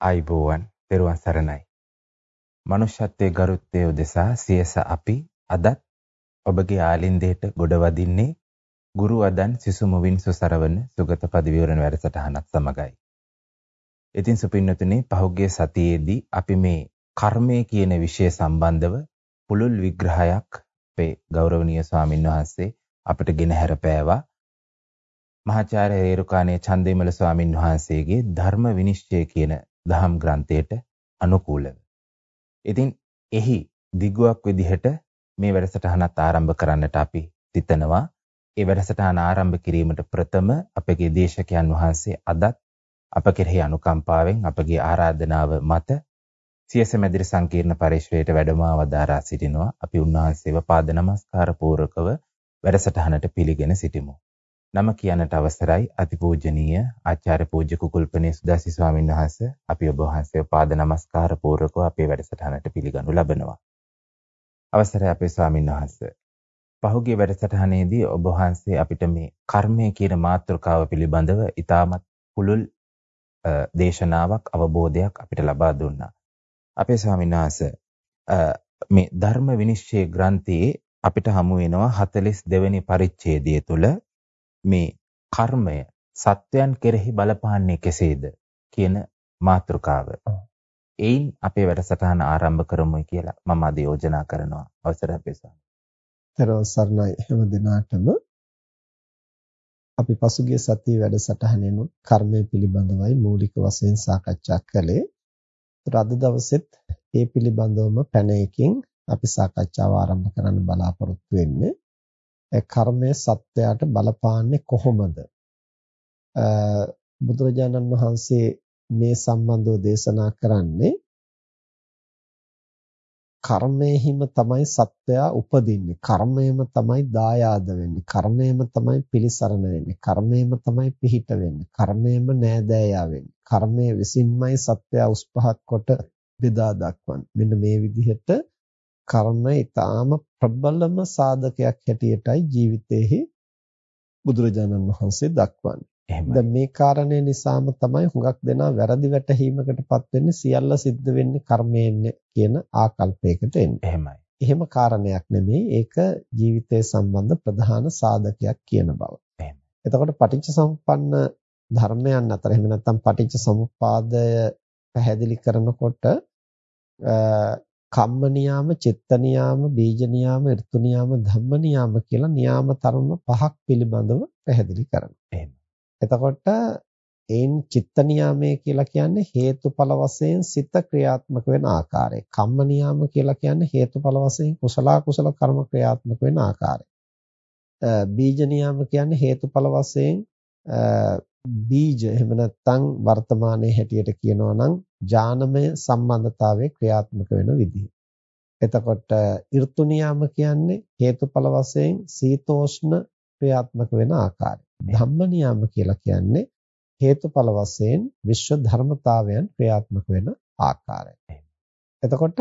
ආයිබෝවන් පෙරුවන් සරණයි. මනුෂ්‍යත්වයේ ගරුත්වය උදෙසා සියස අපි අදත් ඔබගේ ආලින්දයට ගොඩ වදින්නේ ගුරු වදන් සිසුමුවින් සුසරවන සුගත පද විවරණ වැඩසටහනත් සමගයි. ඉතින් සුපින්නතුනි පහුගිය සතියේදී අපි මේ කර්මය කියන විෂය සම්බන්ධව පුළුල් විග්‍රහයක් අපේ ගෞරවනීය ස්වාමින් වහන්සේ අපිට ගෙන හැරපෑවා. මහාචාර්ය රේරුකාණේ චන්දේමල ස්වාමින් වහන්සේගේ ධර්ම විනිශ්චය කියන දහම් ග්‍රන්ථයට අනුකූලව. ඉතින් එහි දිගුවක් විදිහට මේ වැඩසටහනත් ආරම්භ කරන්නට අපි සිතනවා. ඒ වැඩසටහන ආරම්භ කිරීමට ප්‍රථම අපගේ දේශකයන් වහන්සේ අදත් අප කෙරෙහි අනුකම්පාවෙන් අපගේ ආරාධනාව මත සියස මැදිරි සංකීර්ණ පරිශ්‍රයට වැඩම අවදාරා සිටිනවා. අපි උන්වහන්සේව පාද නමස්කාර පූර්වකව වැඩසටහනට පිළිගෙන සිටිමු. නම කියන්නට අවසරයි අතිපූජනීය ආචාර්ය පූජ්‍ය කුකුල්පනේ සුදාසි ස්වාමීන් වහන්සේ අපි ඔබ වහන්සේව පාද නමස්කාර පූර්වකව අපේ වැඩසටහනට පිළිගනු ලබනවා. අවසරයි අපේ ස්වාමීන් වහන්සේ. පහුගිය වැඩසටහනේදී ඔබ වහන්සේ අපිට මේ කර්මය කියන මාතෘකාව පිළිබඳව ඉතාමත් පුළුල් දේශනාවක් අවබෝධයක් අපිට ලබා දුන්නා. අපේ ස්වාමීන් වහන්සේ මේ ධර්ම විනිශ්චය ග්‍රන්ථයේ අපිට හමු වෙනවා 42 වෙනි පරිච්ඡේදය තුල මේ කර්මය සත්වයන් කෙරෙහි බලපාන්නේ කෙසේද කියන මාතෘකාව. එයින් අපේ වැඩසටහන ආරම්භ කරමුයි කියලා මම අද යෝජනා කරනවා. අවසර අපේසා. තරව සර්ණයි හැම දිනාටම අපි පසුගිය සතියේ වැඩසටහනෙනු කර්මය පිළිබඳවයි මූලික වශයෙන් සාකච්ඡා කළේ. අද දවසෙත් ඒ පිළිබඳවම පැන එකකින් අපි සාකච්ඡාව ආරම්භ කරන්න බලාපොරොත්තු වෙන්නේ. කර්මය සත්වයාට බලපාන්නේ කොහොමද? බුදුරජාණන් වහන්සේ මේ සම්බන්ධව දේශනා කරන්නේ කර්මයෙහිම තමයි සත්වයා උපදින්නේ. කර්මයම තමයි දායාද වෙන්නේ. කර්මයම තමයි පිළිසරණ වෙන්නේ. කර්මයම තමයි පිහිට වෙන්නේ. කර්මයම නෑදෑයා වෙන්නේ. කර්මය විසින්මයි සත්වයා උස් පහත් කොට බෙදා දක්වන්නේ. මෙන්න මේ විදිහට කර්ම ඊටාම ප්‍රබලම සාධකයක් හැටියටයි ජීවිතයේ බුදුරජාණන් වහන්සේ දක්වන්නේ. දැන් මේ කාරණේ නිසාම තමයි හුඟක් දෙනා වැරදි වැටහීමකටපත් වෙන්නේ සියල්ල සිද්ධ වෙන්නේ කර්මයෙන් කියන ආකල්පයකට එන්නේ. එහෙමයි. එහෙම කාරණයක් නෙමෙයි. ඒක ජීවිතය සම්බන්ධ ප්‍රධාන සාධකයක් කියන බව. එහෙමයි. එතකොට පටිච්ච සමුප්පන්න ධර්මයන් අතර එහෙම නැත්නම් පටිච්ච සමුප්පාදය පැහැදිලි කරනකොට කම්ම නියාම, චිත්ත නියාම, බීජ නියාම, ඍතු නියාම, ධම්ම නියාම කියලා නියාම තරම පහක් පිළිබඳව පැහැදිලි කරනවා. එහෙම. එතකොට ඒන් චිත්ත නියාමය කියලා කියන්නේ හේතුඵල වශයෙන් සිත ක්‍රියාත්මක වෙන ආකාරය. කම්ම නියාම කියලා කියන්නේ හේතුඵල වශයෙන් කුසල කුසල කර්ම ක්‍රියාත්මක වෙන ආකාරය. බීජ නියාම කියන්නේ හේතුඵල වශයෙන් බීජ එහෙම නැත්නම් වර්තමානයේ හැටියට කියනවා නම් ඥානමය සම්බන්ධතාවයේ ක්‍රියාත්මක වෙන විදිහ. එතකොට ඍතු නියාම කියන්නේ හේතුඵල වශයෙන් සීතෝෂ්ණ ක්‍රියාත්මක වෙන ආකාරය. ධම්ම නියාම කියලා කියන්නේ හේතුඵල වශයෙන් විශ්ව ධර්මතාවයන් ක්‍රියාත්මක වෙන ආකාරය. එතකොට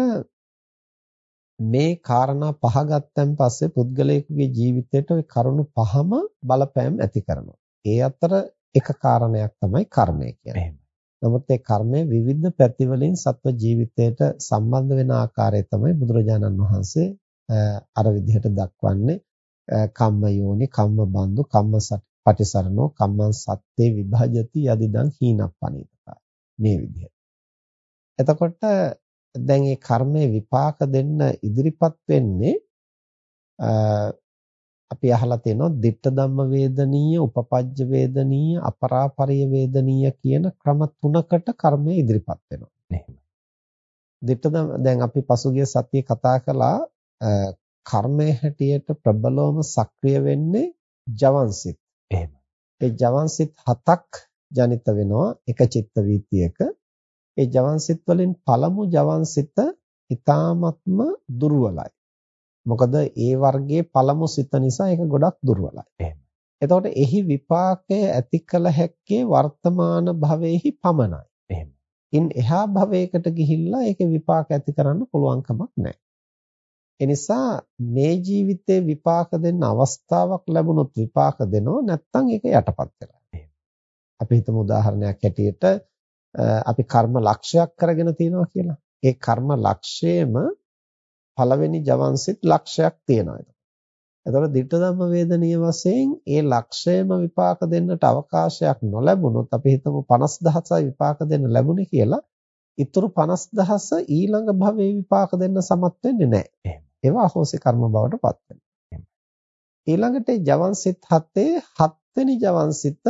මේ කාරණා පහ ගත්තන් පස්සේ පුද්ගලයෙකුගේ ජීවිතයට ওই කරුණු පහම බලපෑම් ඇති කරනවා. ඒ අතර එක කාරණයක් තමයි කර්මය කියන්නේ. නමුත් ඒ කර්මය විවිධ පැතිවලින් සත්ව ජීවිතයට සම්බන්ධ වෙන ආකාරය තමයි බුදුරජාණන් වහන්සේ අර විදිහට දක්වන්නේ කම්ම යෝනි කම්ම බන්දු කම්ම පටිසරණෝ කම්මං සත්තේ විභජති යදිදං හීනප්පනීතකා මේ විදිහට. එතකොට දැන් මේ කර්මයේ විපාක දෙන්න ඉදිරිපත් වෙන්නේ අපි අහලා තියෙනවා ditta ධම්ම වේදනීය, උපපජ්ජ වේදනීය, අපරාපරිය වේදනීය කියන ක්‍රම තුනකට කර්මය ඉදිරිපත් වෙනවා. එහෙමයි. ditta දැන් අපි පසුගිය සතියේ කතා කළා කර්මයේ හැටියට ප්‍රබලවම සක්‍රිය වෙන්නේ ජවන්සිත. එහෙමයි. ඒ ජවන්සිත හතක් ජනිත වෙනවා එක චිත්ත වීතියක. ඒ ජවන්සිත වලින් පළමු ජවන්සිත ඊ타ත්ම දුර්වලයි. මොකද ඒ වර්ගයේ පළමු සිත නිසා ඒක ගොඩක් දුර්වලයි. එහෙම. එතකොට එහි විපාකය ඇති කළ හැක්කේ වර්තමාන භවයේහි පමණයි. එහෙම. ඉන් එහා භවයකට ගිහිල්ලා ඒකේ විපාක ඇති කරන්න පුළුවන් කමක් නැහැ. එනිසා මේ ජීවිතේ විපාක දෙන්න අවස්ථාවක් ලැබුණොත් විපාක දෙනව නැත්නම් ඒක යටපත් වෙලා. අපි හිතමු උදාහරණයක් හැටියට අපි කර්ම ලක්ෂයක් කරගෙන තියෙනවා කියලා. ඒ කර්ම ලක්ෂයේම පළවෙනි ජවන්සිට ලක්ෂයක් තියෙනවා. එතකොට ditta ධම්ම වේදනීය වශයෙන් ඒ ලක්ෂයම විපාක දෙන්නට අවකාශයක් නොලැබුණොත් අපි හිතමු 50000යි විපාක දෙන්න ලැබුණේ කියලා. ඊතුරු 50000 ඊළඟ භවයේ විපාක දෙන්න සමත් වෙන්නේ නැහැ. ඒවා අහෝසි කර්ම බවට පත් වෙනවා. ඊළඟට ජවන්සිට හතේ හත්වෙනි ජවන්සිට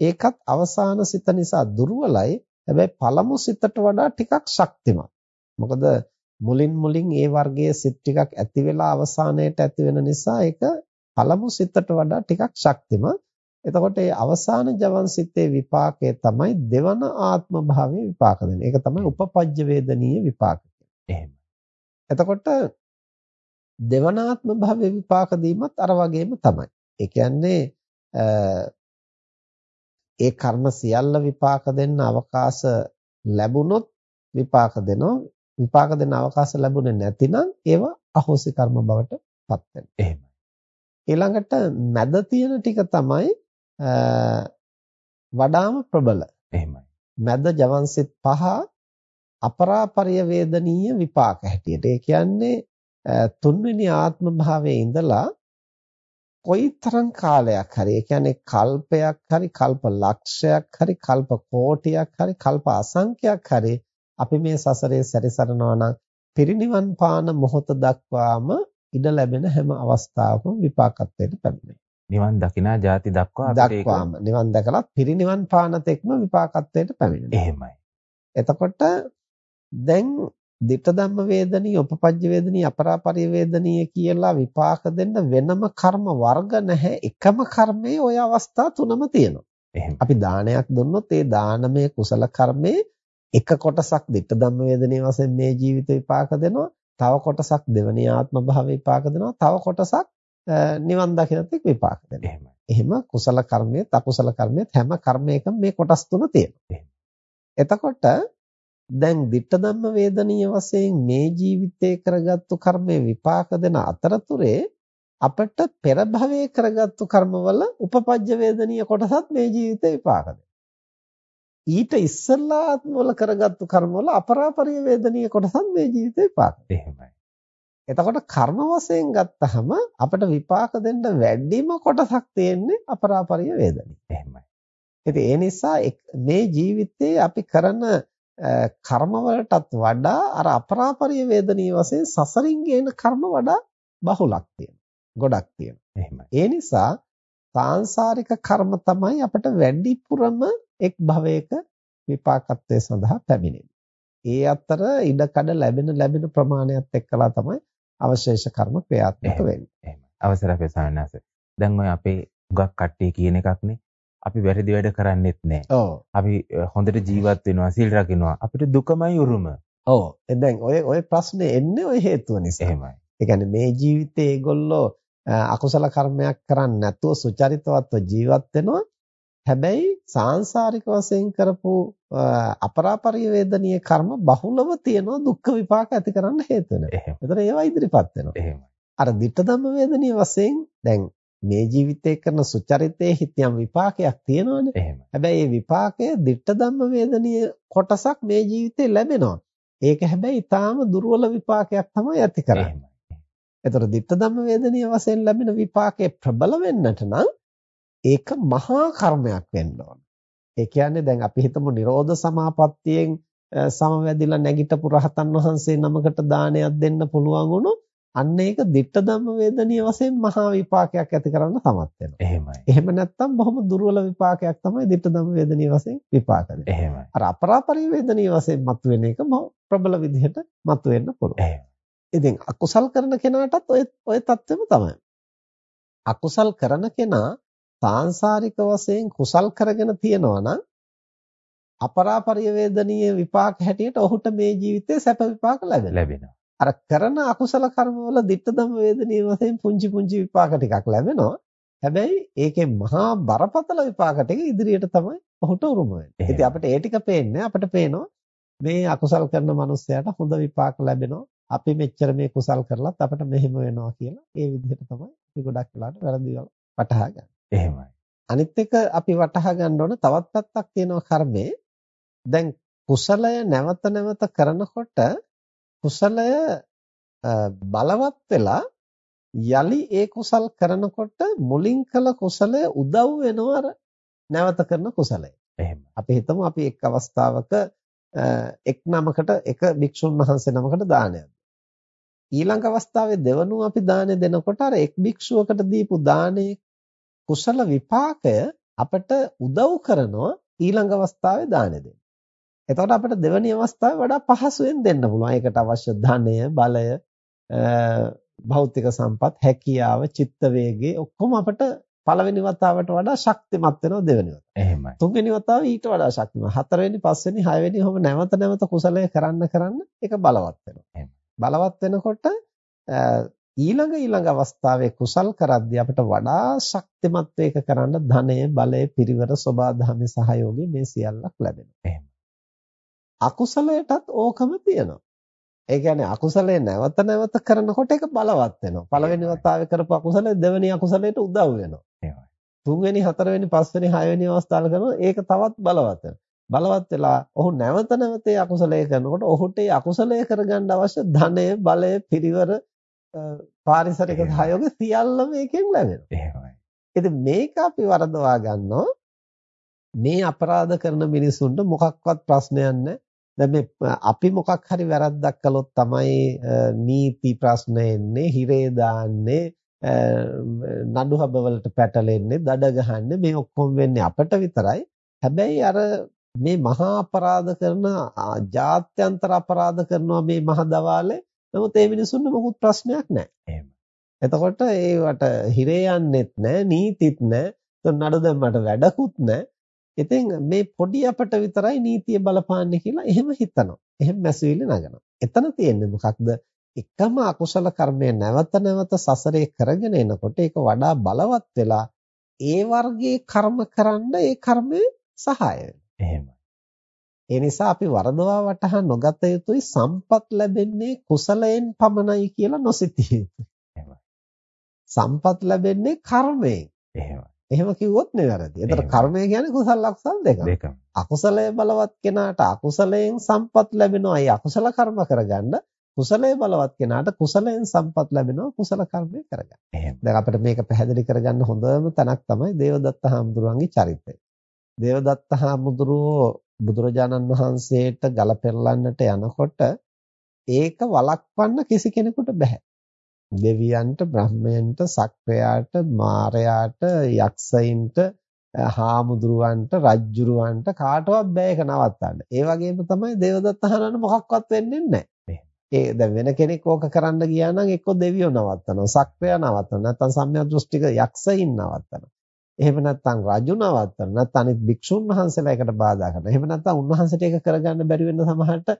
ඒකත් අවසාන සිත නිසා දුර්වලයි. හැබැයි පළමු සිතට වඩා ටිකක් ශක්තිමත්. මොකද මුලින් මුලින් ඒ වර්ගයේ සිත් ටිකක් ඇති වෙලා අවසානයේට ඇති වෙන නිසා ඒක පළමු සිතට වඩා ටිකක් ශක්තිමත්. එතකොට ඒ අවසාන ජවන් සිතේ විපාකය තමයි දෙවන ආත්ම භාවයේ විපාක දෙන්නේ. ඒක තමයි උපපජ්ජ වේදනීය විපාක කියන්නේ. එතකොට දෙවන ආත්ම භාවයේ විපාක දීමත් අර වගේම තමයි. ඒ කියන්නේ ඒ කර්ම සියල්ල විපාක දෙන්න අවකාශ ලැබුණොත් විපාක දෙනවා විපාක දෙන්න අවකාශ ලැබුණේ නැතිනම් ඒවා අහෝසි කර්ම බවට පත් වෙනවා. එහෙමයි. ඊළඟට මැද තියෙන ටික තමයි වඩාම ප්‍රබල. එහෙමයි. මැද ජවන්සිට පහ අපරාපරිය වේදනීය විපාක හැටියට. ඒ කියන්නේ තුන්වෙනි ආත්ම භාවයේ ඉඳලා කොයිතරම් කාලයක් හරි ඒ කියන්නේ කල්පයක් හරි කල්ප ලක්ෂයක් හරි කල්ප කෝටියක් හරි කල්ප අසංඛ්‍යයක් හරි අපි මේ සසරේ සැරිසරනවා නම් පිරිණිවන් පාන මොහොත දක්වාම ඉඩ ලැබෙන හැම අවස්ථාවකම විපාකත්වයට පැමිණේ. නිවන් දකිනා ಜಾති දක්වා දක්වාම නිවන් දැකලත් පිරිණිවන් පාන තෙක්ම විපාකත්වයට පැමිණෙනවා. එහෙමයි. එතකොට දැන් ditta ධම්ම වේදනී උපපජ්ජ වේදනී අපරාපරි වේදනී කියලා විපාක දෙන්න වෙනම කර්ම වර්ග නැහැ එකම කර්මයේ ওই අවස්ථා තුනම තියෙනවා. අපි දානයක් දුන්නොත් ඒ දානමය කුසල කර්මේ එක කොටසක් ditta ධම්ම වේදනීය වශයෙන් මේ ජීවිත විපාක දෙනවා. තව කොටසක් දෙවනි ආත්ම භාව විපාක දෙනවා. තව කොටසක් නිවන් දකින්නත් විපාක දෙනවා. එහෙම කුසල කර්මයේත් අකුසල කර්මයේත් හැම කර්මයකම මේ කොටස් තුන තියෙනවා. එතකොට දැන් ditta ධම්ම වේදනීය වශයෙන් මේ ජීවිතේ කරගත්තු කර්මයේ විපාක දෙන අතරතුරේ අපිට පෙර භවයේ කරගත්තු කර්මවල උපපජ්ජ වේදනීය කොටසත් මේ ජීවිතේ විපාක ඊට ඉස්සෙල්ලා ආත්මවල කරගත්තු කර්මවල අපරාපරිය වේදනීය කොටසත් මේ ජීවිතේ විපාක. එහෙමයි. එතකොට කර්ම වශයෙන් ගත්තහම අපිට විපාක දෙන්න වැඩිම කොටසක් තියෙන්නේ අපරාපරිය වේදනීය. එහෙමයි. ඉතින් ඒ නිසා මේ ජීවිතේ අපි කරන කර්ම වඩා අර අපරාපරිය වේදනීය වශයෙන් සසරින් ගේන කර්ම වඩා බහුලක් තියෙනවා. ගොඩක් තියෙනවා. එහෙමයි. ඒ නිසා සාංශාරික කර්ම තමයි අපිට වැඩිපුරම එක් භවයක විපාකත්වයේ සඳහා පැමිණෙන්නේ. ඒ අතර ඉඩකඩ ලැබෙන ලැබෙන ප්‍රමාණයත් එක්කලා තමයි අවශේෂ කර්ම ක්‍රියාත්මක වෙන්නේ. එහෙමයි. අවසර අපේ සාමනාස. දැන් ඔය අපේ හුඟක් කට්ටිය කියන එකක්නේ අපි වැරදි වැඩ කරන්නෙත්. ඔව්. අපි හොඳට ජීවත් වෙනවා, සීල් රකින්නවා. අපිට දුකමයි උරුම. ඔව්. දැන් ඔය ඔය ප්‍රශ්නේ එන්නේ ඔය හේතුව නිසා. එහෙමයි. ඒ කියන්නේ මේ ජීවිතේ ඒගොල්ලෝ අකුසල කර්මයක් කරන්නේ නැතුව සුචරිතවත්ව ජීවත් වෙනවා. හැබැයි සාංශාරික වශයෙන් කරපු අපරාපරිය වේදනීය කර්ම බහුලව තියෙනවා දුක්ඛ විපාක ඇති කරන්න හේතු වෙනවා. ඒතර ඒවා ඉදිරිපත් වෙනවා. එහෙමයි. අර ditta ධම්ම වේදනීය වශයෙන් දැන් මේ ජීවිතේ කරන සුචරිතයේ හිතියම් විපාකයක් තියෙනවනේ. එහෙම. හැබැයි මේ විපාකය ditta ධම්ම වේදනීය කොටසක් මේ ජීවිතේ ලැබෙනවා. ඒක හැබැයි ඊටාම දුර්වල විපාකයක් තමයි ඇති කරන්නේ. එතකොට ditta ධම්ම වේදනීය වශයෙන් ලැබෙන විපාකේ ප්‍රබල වෙන්නට නම් ඒක මහා කර්මයක් වෙන්න ඕන. ඒ කියන්නේ දැන් අපි හිතමු Nirodha Samapatthiyen සමවැදිලා නැගිටපු රහතන් වහන්සේ නමකට දානයක් දෙන්න පුළුවන් වුණොත් අන්න ඒක ditta ධම්ම වේදනීය වශයෙන් මහා විපාකයක් ඇති කරන්න සමත් වෙනවා. එහෙමයි. එහෙම නැත්නම් බොහොම දුර්වල විපාකයක් තමයි ditta ධම්ම වේදනීය වශයෙන් විපාක දෙන්නේ. එහෙමයි. අර අපරාපරිය වේදනීය වශයෙන් මතුවෙන එක ප්‍රබල විදිහට මතුවෙන්න පුළුවන්. එහෙමයි. ඉතින් අකුසල් කරන කෙනාටත් ඔය ඔය தත්වෙම තමයි. අකුසල් කරන කෙනා සාංශාරික වශයෙන් කුසල් කරගෙන තියනවා නම් අපරාපරිය වේදනීය විපාක හැටියට ඔහුට මේ ජීවිතේ සැප විපාක ලැබෙනවා. අර කරන අකුසල කර්මවල ditta ධම්ම වේදනීය වශයෙන් පුංචි පුංචි විපාක ටිකක් ලැබෙනවා. හැබැයි ඒකේ මහා බරපතල විපාක ටික ඉදිරියට තමයි ඔහුට උරුම වෙන්නේ. ඉතින් අපිට ඒ ටික පේන්නේ අපිට පේනවා මේ අකුසල් කරන මනුස්සයාට හොඳ විපාක ලැබෙනවා. අපි මෙච්චර මේ කුසල් කරලත් අපිට මෙහෙම වෙනවා කියලා ඒ විදිහට තමයි අපි ගොඩක් වෙලාට වැරදි වටහා ගන්න. එහෙමයි. අනිත් එක අපි වටහා ගන්න ඕන තවත් පැත්තක් තියෙනවා කර්මයේ. දැන් කුසලය නැවත නැවත කරනකොට කුසලය බලවත් වෙලා යලි ඒ කුසල් කරනකොට මුලින් කළ කුසලය උදව් වෙනවා නැවත කරන කුසලය. එහෙම. අපි හිතමු අපි එක් අවස්ථාවක එක් නමකට එක භික්ෂුන් වහන්සේ නමකට දානයක් ඊළඟ අවස්ථාවේ දෙවනුව අපි දානෙ දෙනකොට අර එක් භික්ෂුවකට දීපු දානේ කුසල විපාකය අපට උදව් කරනවා ඊළඟ අවස්ථාවේ දානෙ දෙන්න. එතකොට අපිට දෙවැනි අවස්ථාවේ වඩා පහසුවෙන් දෙන්න පුළුවන්. ඒකට අවශ්‍ය ධනය, බලය, භෞතික සම්පත්, හැකියාව, චිත්ත වේගය ඔක්කොම අපිට පළවෙනි වතාවට වඩා ශක්තිමත් වෙනවා දෙවෙනි වතාවට. එහෙමයි. තුන්වෙනි වතාව ඊට වඩා ශක්තිමත්. හතරවෙනි, පස්වෙනි, හයවෙනි ඔහොම නැවත නැවත කුසලය කරන්න කරන්න ඒක බලවත් වෙනවා. බලවත් වෙනකොට ඊළඟ ඊළඟ අවස්ථාවේ කුසල් කරද්දී අපිට වඩා ශක්තිමත් වේක කරන්න ධනය, බලය, පිරිවර, සෝබාධාමේ සහයෝගය මේ සියල්ලක් ලැබෙනවා. එහෙම. අකුසලයටත් ඕකම තියෙනවා. ඒ කියන්නේ අකුසලයේ නැවත නැවත කරනකොට ඒක බලවත් වෙනවා. පළවෙනි වතාවේ කරපු අකුසලය දෙවෙනි අකුසලයට උදව් වෙනවා. එහෙමයි. තුන්වෙනි, හතරවෙනි, පස්වෙනි, හයවෙනි අවස්ථාවල කරනවා ඒක තවත් බලවත් වෙනවා. බලවත් වෙලා ඔහු නැවත නැවත ඒ අකුසලය කරනකොට ඔහුට ඒ අකුසලය කරගන්න අවශ්‍ය ධනය, බලය, පිරිවර, පාරිසරික සහයෝග සියල්ලම එකෙන් ලැබෙනවා. එහෙමයි. ඉතින් මේක අපි වරදවා ගන්නවා මේ අපරාධ කරන මිනිසුන්ට මොකක්වත් ප්‍රශ්නයක් නැහැ. දැන් මේ අපි මොකක් හරි වැරද්දක් කළොත් තමයි නීති ප්‍රශ්න එන්නේ, හිරේ දාන්නේ, නඩු හබවලට පැටලෙන්නේ, දඩ ගහන්නේ මේ ඔක්කොම වෙන්නේ අපට විතරයි. හැබැයි අර මේ මහා අපරාධ කරන ජාත්‍යන්තර අපරාධ කරනවා මේ මහ දවාලේ නමුත් ඒ මිනිසුන්ට මොකුත් ප්‍රශ්නයක් නැහැ. එහෙම. එතකොට ඒවට හිරේ යන්නෙත් නැහැ, නීතිත් නැහැ, නඩු දැම්මට වැඩකුත් නැහැ. ඉතින් මේ පොඩි අපට විතරයි නීතිය බලපාන්නේ කියලා එහෙම හිතනවා. එහෙම මැසවිලි නගනවා. එතන තියෙන්නේ මොකක්ද? එකම අකුසල කර්මය නැවත නැවත සසරේ කරගෙන එනකොට ඒක වඩා බලවත් වෙලා ඒ වර්ගයේ කර්ම කරන්න ඒ කර්මය සහාය වෙනවා. එහෙමයි. ඒ නිසා අපි වරදවා වටහා නොගත යුතුයි සම්පත් ලැබෙන්නේ කුසලයෙන් පමණයි කියලා නොසිතිය යුතුයි. සම්පත් ලැබෙන්නේ කර්මයෙන්. එහෙමයි. එහෙම කිව්වොත් නෙවෙයි. ඒතර කර්මය කියන්නේ කුසල අකුසල දෙකම. දෙකම. අකුසලයේ බලවත් කෙනාට අකුසලයෙන් සම්පත් ලැබෙනවා. ඒ අකුසල කර්ම කරගන්න කුසලයේ බලවත් කෙනාට කුසලයෙන් සම්පත් ලැබෙනවා. කුසල කර්මය කරගන්න. එහෙම. දැන් අපිට මේක පැහැදිලි කරගන්න හොඳම තැනක් තමයි දේවදත්ත හාමුදුරුවන්ගේ චරිතය. දේවදත්ත හාමුදුරුවෝ බුදුරජාණන් වහන්සේට ගල පෙරලන්නට යනකොට ඒක වළක්වන්න කිසි කෙනෙකුට බෑ. දෙවියන්ට, බ්‍රහ්මයන්ට, සක්‍රයාට, මාරයාට, යක්ෂයින්ට, හාමුදුරුවන්ට, රජ්ජුරුවන්ට කාටවත් බෑ ඒක නවත්තන්න. ඒ වගේම තමයි දේවදත්ත හරන්න මොකක්වත් වෙන්නේ නැහැ. ඒ දැන් වෙන කෙනෙක් ඕක කරන්න ගියා නම් එක්ක දෙවියෝ නවත්තනවා, සක්‍රයා නවත්තනවා, නැත්නම් සම්‍යක් දෘෂ්ටික යක්ෂයින් නවත්තනවා. එහෙම නැත්නම් රජු නවත්තන නැත්නම් අනිත් භික්ෂුන් වහන්සේලා එකට බාධා කරනවා. එහෙම නැත්නම් උන්වහන්සේට ඒක කරගන්න බැරි වෙන සමහරට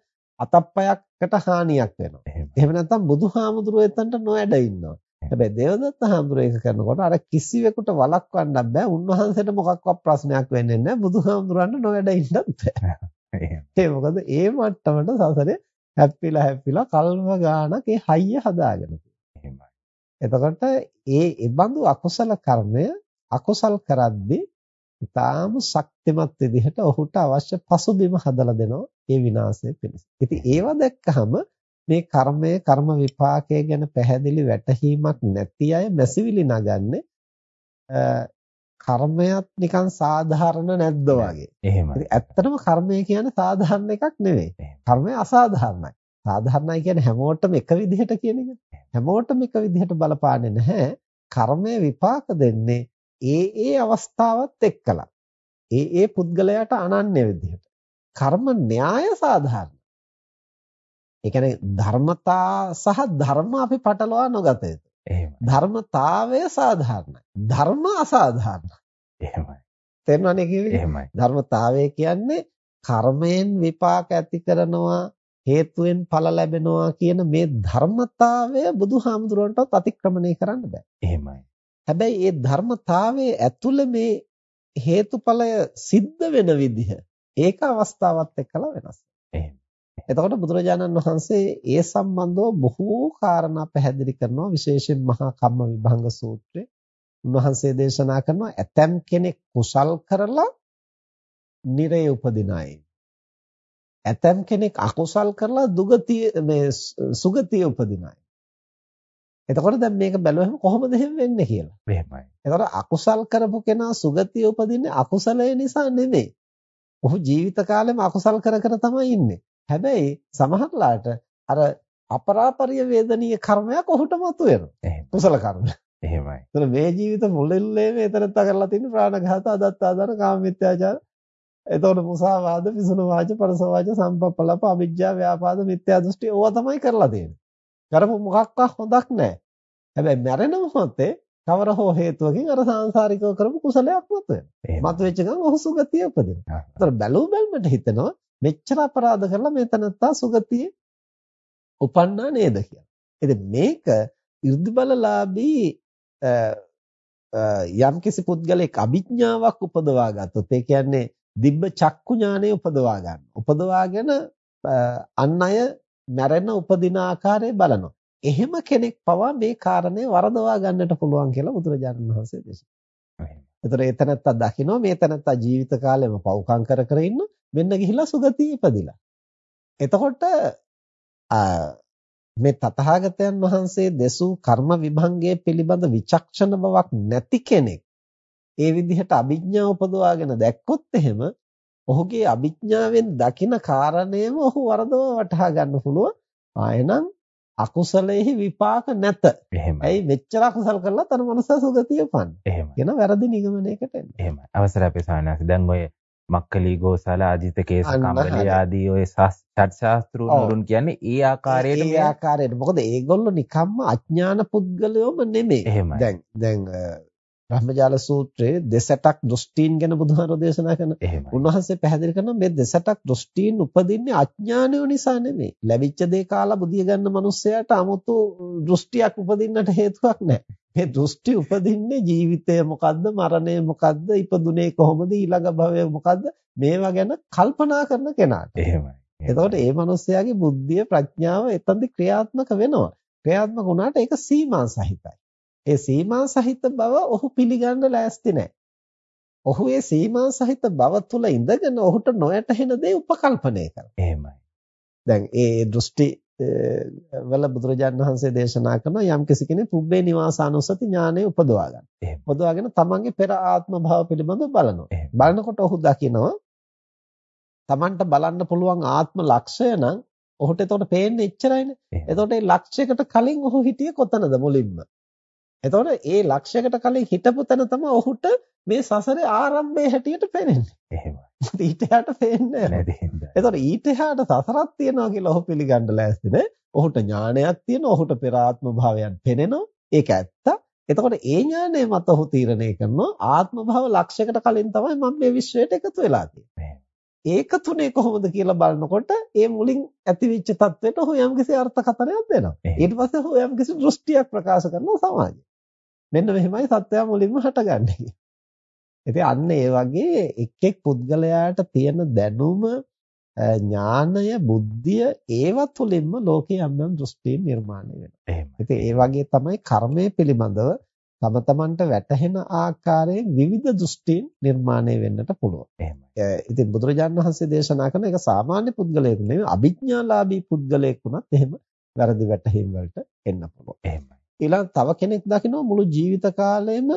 අතප්පයකට හානියක් වෙනවා. එහෙම නැත්නම් බුදුහාමුදුරුවෝ එතනට නොඇඩ ඉන්නවා. හැබැයි දේවදත්ත හාමුදුරුවෝ ඒක කරනකොට අර කිසිවෙකුට වළක්වන්න බෑ. උන්වහන්සේට මොකක්වත් ප්‍රශ්නයක් වෙන්නේ නැහැ. බුදුහාමුදුරන්ට නොඇඩ ඉන්නත් බෑ. ඒ මොකද ඒ මට්ටමට සසරේ හැප්පිලා හැප්පිලා කල්ම ගානක් ඒ හයිය හදාගෙන තියෙනවා. එතකොට ඒ ඒ බඳු අකුසල කර්මය අකුසල් කරද්දී ඊටාම ශක්තිමත් විදිහට ඔහුට අවශ්‍ය පසුබිම හදලා දෙනවා ඒ විනාශය පිණිස. ඉතින් ඒව දැක්කහම මේ කර්මය කර්ම විපාකය ගැන පැහැදිලි වැටහීමක් නැති අය මැසිවිලි නගන්නේ කර්මයක් නිකන් සාධාරණ නැද්ද වගේ. එහෙමයි. ඇත්තටම කර්මය කියන්නේ සාධාරණ එකක් නෙවෙයි. කර්මය අසාධාරණයි. සාධාරණයි කියන්නේ හැමෝටම එක විදිහට කියන එක. හැමෝටම එක විදිහට බලපාන්නේ නැහැ. කර්මය විපාක දෙන්නේ ඒ ඒ අවස්ථාවත් එක්කලා ඒ ඒ පුද්ගලයාට අනන්‍ය විදිහට කර්ම න්‍යාය සාධාරණ. ඒ කියන්නේ ධර්මතා සහ ධර්ම අපි පටලවා නොගත යුතුයි. එහෙමයි. ධර්මතාවය සාධාරණයි. ධර්ම අසාධාරණයි. එහෙමයි. තේරුණානේ කිව්වේ? එහෙමයි. ධර්මතාවය කියන්නේ කර්මයෙන් විපාක ඇති කරනවා හේතුවෙන් ඵල ලැබෙනවා කියන මේ ධර්මතාවය බුදුහාමුදුරන්ටත් අතික්‍රමණය කරන්න බෑ. එහෙමයි. හැබැයි ඒ ධර්මතාවයේ ඇතුළේ මේ හේතුඵලය සිද්ධ වෙන විදිහ ඒක අවස්ථාවත් එක්කලා වෙනස්. එහෙම. එතකොට බුදුරජාණන් වහන්සේ ඒ සම්බන්ධව බොහෝ කාරණා පැහැදිලි කරනවා විශේෂයෙන් මහා කම්ම විභංග සූත්‍රයේ උන්වහන්සේ දේශනා කරනවා ඇතම් කෙනෙක් කුසල් කරලා නිරේ උපදින අය. ඇතම් කෙනෙක් අකුසල් කරලා දුගතිය මේ සුගතිය උපදින අය. එතකොට දැන් මේක බැලුවම කොහොමද එහෙම වෙන්නේ කියලා. එහෙමයි. එතකොට අකුසල් කරපු කෙනා සුගතිය උපදින්නේ අකුසලය නිසා නෙමෙයි. ඔහු ජීවිත කාලෙම අකුසල් කර කර තමයි ඉන්නේ. හැබැයි සමහරලාට අර අපරාපරිය වේදනීය කර්මයක් ඔහුට මතුවෙනවා. කුසල කර්ම. එහෙමයි. ඒතර මේ ජීවිත මුලින්ලේ මේතරත්ත කරලා තියෙන ප්‍රාණඝාත, අදත්තාදාන, කාමමිත්‍යාචාර, එතකොට මුසාවාද, පිසුන වාච, පරස වාච, සම්පප්පලප, අවිජ්ජා, ව්‍යාපාද, මිත්‍යා දෘෂ්ටි ඕවා තමයි කරලා තියෙන්නේ. කරපු මොකක්වත් හොඳක් නැහැ. හැබැයි මැරෙන මොහොතේ කවර හෝ හේතුවකින් අර සාංශාරිකව කරපු කුසලයක් මතුවෙනවා. මතුවෙච්ච ගමන් ඔහු සුගතිය උපදිනවා. ඒතර බැලූ බැලමට හිතෙනවා මෙච්චර අපරාධ කරලා මේ තනත්තා සුගතියේ උපන්නා නේද කියලා. ඉතින් මේක 이르දි බලලාභී යම්කිසි පුද්ගලෙක් අභිඥාවක් උපදවා ගත්තොත් ඒ කියන්නේ දිබ්බ චක්කු ඥානය උපදවා ගන්න. උපදවාගෙන අන් අය මැරෙන උපදින ආකාරය බලනවා. එහෙම කෙනෙක් පවා මේ කාරණේ වරදවා ගන්නට පුළුවන් කියලා බුදුරජාණන් වහන්සේ දේශනා කළා. ඒතර ඒ තැනත්තා දකිනවා මේ තැනත්තා ජීවිත කාලෙම පව්කම් කර කර ඉන්න මෙන්න ගිහිලා සුගතිය ඉපදිලා. එතකොට මේ තථාගතයන් වහන්සේ දෙසූ කර්ම විභංගයේ පිළිබඳ විචක්ෂණ බවක් නැති කෙනෙක් ඒ විදිහට අභිඥා උපදවාගෙන දැක්කොත් එහෙම ඔහුගේ අභිඥාවෙන් දකින කාරණේම ඔහු වරදව වටහා ගන්න පුළුවන්. ආයෙනම් අකුසලයේ විපාක නැත. ඇයි මෙච්චර අකුසල් කළා තන මනස සුගතිය පන්න. එහෙමයි. කියන වැරදි නිගමනයකට එන්න. එහෙමයි. අවසරයි අපේ සානාස. දැන් ඔය මක්කලි ගෝසාල ආජිත කේස කම්බලි ආදී ඔය ශාස්ත්‍රූන් කියන්නේ ඒ ආකාරයට ඒ ආකාරයට. මොකද ඒගොල්ලෝ නිකම්ම අඥාන පුද්ගලයෝම නෙමෙයි. දැන් දැන් බ්‍රහ්මජාල සූත්‍රයේ දෙසටක් දෘෂ්ටීන් ගැන බුදුහාරෝ දේශනා කරන. උන්වහන්සේ පැහැදිලි කරනවා මේ දෙසටක් දෘෂ්ටීන් උපදින්නේ අඥානය නිසා නෙමෙයි. ලැබිච්ච දේ කාලා බුදිය ගන්න මිනිස්සයාට 아무තු දෘෂ්ටියක් උපදින්නට හේතුවක් නැහැ. මේ දෘෂ්ටි උපදින්නේ ජීවිතය මොකද්ද මරණය මොකද්ද ඉපදුනේ කොහොමද ඊළඟ භවය මොකද්ද මේවා ගැන කල්පනා කරන කෙනාට. එහෙමයි. එතකොට ඒ මිනිස්යාගේ බුද්ධිය ප්‍රඥාව එතනදි ක්‍රියාත්මක වෙනවා. ක්‍රියාත්මක වුණාට ඒක සීමා සහිතයි. ඒ සීමා සහිත බව ඔහු පිළිගන්න ලෑස්ති නැහැ. ඔහු ඒ සීමා සහිත බව තුල ඉඳගෙන ඔහුට නොයැටහෙන දේ උපකල්පනය කරනවා. එහෙමයි. දැන් ඒ දෘෂ්ටි වල බුදුරජාණන් වහන්සේ දේශනා කරන යම් කෙනෙක් පුබ්බේ නිවාසානුසති ඥානය උපදවා ගන්න. උපදවාගෙන තමන්ගේ පෙර ආත්ම භාව පිළිබඳව බලනවා. බලනකොට ඔහු දකිනවා තමන්ට බලන්න පුළුවන් ආත්ම ලක්ෂය නම් ඔහුට එතකොට පේන්නේ එච්චරයිනේ. එතකොට ඒ ලක්ෂයකට කලින් ඔහු හිටියේ කොතනද මුලින්ම? එතකොට ඒ ලක්ෂයකට කලින් හිටපු තැන තමයි ඔහුට මේ සසරේ ආරම්භයේ හැටියට පේන්නේ. එහෙමයි. ඊට එහාට පේන්නේ නැහැ. එතකොට ඊට එහාට සසරක් තියනවා කියලා ඔහු පිළිගන්න ලෑස්ති නැහැ. ඔහුට ඥානයක් තියෙනවා. ඔහුට පෙර ආත්ම භාවයන් පෙනෙනවා. ඒක ඇත්ත. එතකොට ඒ ඥානය මත ඔහු තීරණය කරනවා ආත්ම භව ලක්ෂයකට කලින් තමයි මම මේ විශ්වයට එකතු වෙලා තියෙන්නේ. ඒක තුනේ කොහොමද කියලා බලනකොට ඒ මුලින් ඇතිවිච්ච தത്വෙට ඔහු යම්කිසි අර්ථකථනයක් දෙනවා. ඊට පස්සේ ඔහු යම්කිසි දෘෂ්ටියක් ප්‍රකාශ කරනවා සමාජය. මෙන්න මෙහෙමයි සත්‍යය මුලින්ම හටගන්නේ. ඉතින් අන්න ඒ වගේ එක් එක් පුද්ගලයාට තියෙන දැනුම ඥානය බුද්ධිය ඒව තුළින්ම ලෝකේ යම් යම් දෘෂ්ටි නිර්මාණය වෙනවා. එහෙම. ඉතින් ඒ වගේ තමයි කර්මය පිළිබඳව තම තමන්ට වැටහෙන ආකාරයෙන් විවිධ දෘෂ්ටීන් නිර්මාණය වෙන්නට පුළුවන්. එහෙමයි. ඉතින් බුදුරජාණන් වහන්සේ දේශනා කරන එක සාමාන්‍ය පුද්ගලයෙකු නෙවෙයි අභිඥාලාභී පුද්ගලයෙක් වුණත් එහෙම වැරදි වැටහීම් වලට එන්න පුළුවන්. එහෙමයි. ඊළඟ තව කෙනෙක් දකිනවා මුළු ජීවිත කාලෙම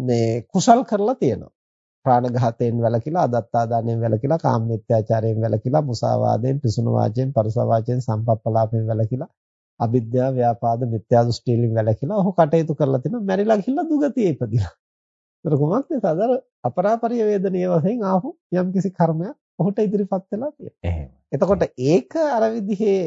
මේ කුසල් කරලා තියෙනවා. ප්‍රාණඝාතයෙන් වැළකීලා, අදත්තාදානයෙන් වැළකීලා, කාමමිත්‍යාචාරයෙන් වැළකීලා, මුසාවාදයෙන්, පිසුණු වාචයෙන්, පරුස වාචයෙන්, සම්පප්පලාපයෙන් වැළකීලා, අවිද්‍යාව, ව්‍යාපාද, මිත්‍යා දෘෂ්ටිවලින් වැළකීලා ඔහු කටයුතු කරලා තිනවා. මැරිලා ගිහිල්ලා දුගතියේ ඉපදිලා. ඒතර කොහොමද සාදර අපරාපරිය වේදනීය වශයෙන් ආපු යම්කිසි කර්මයක් ඔහුට ඉදිරිපත් වෙලා තියෙනවා. එතකොට ඒක අර විදිහේ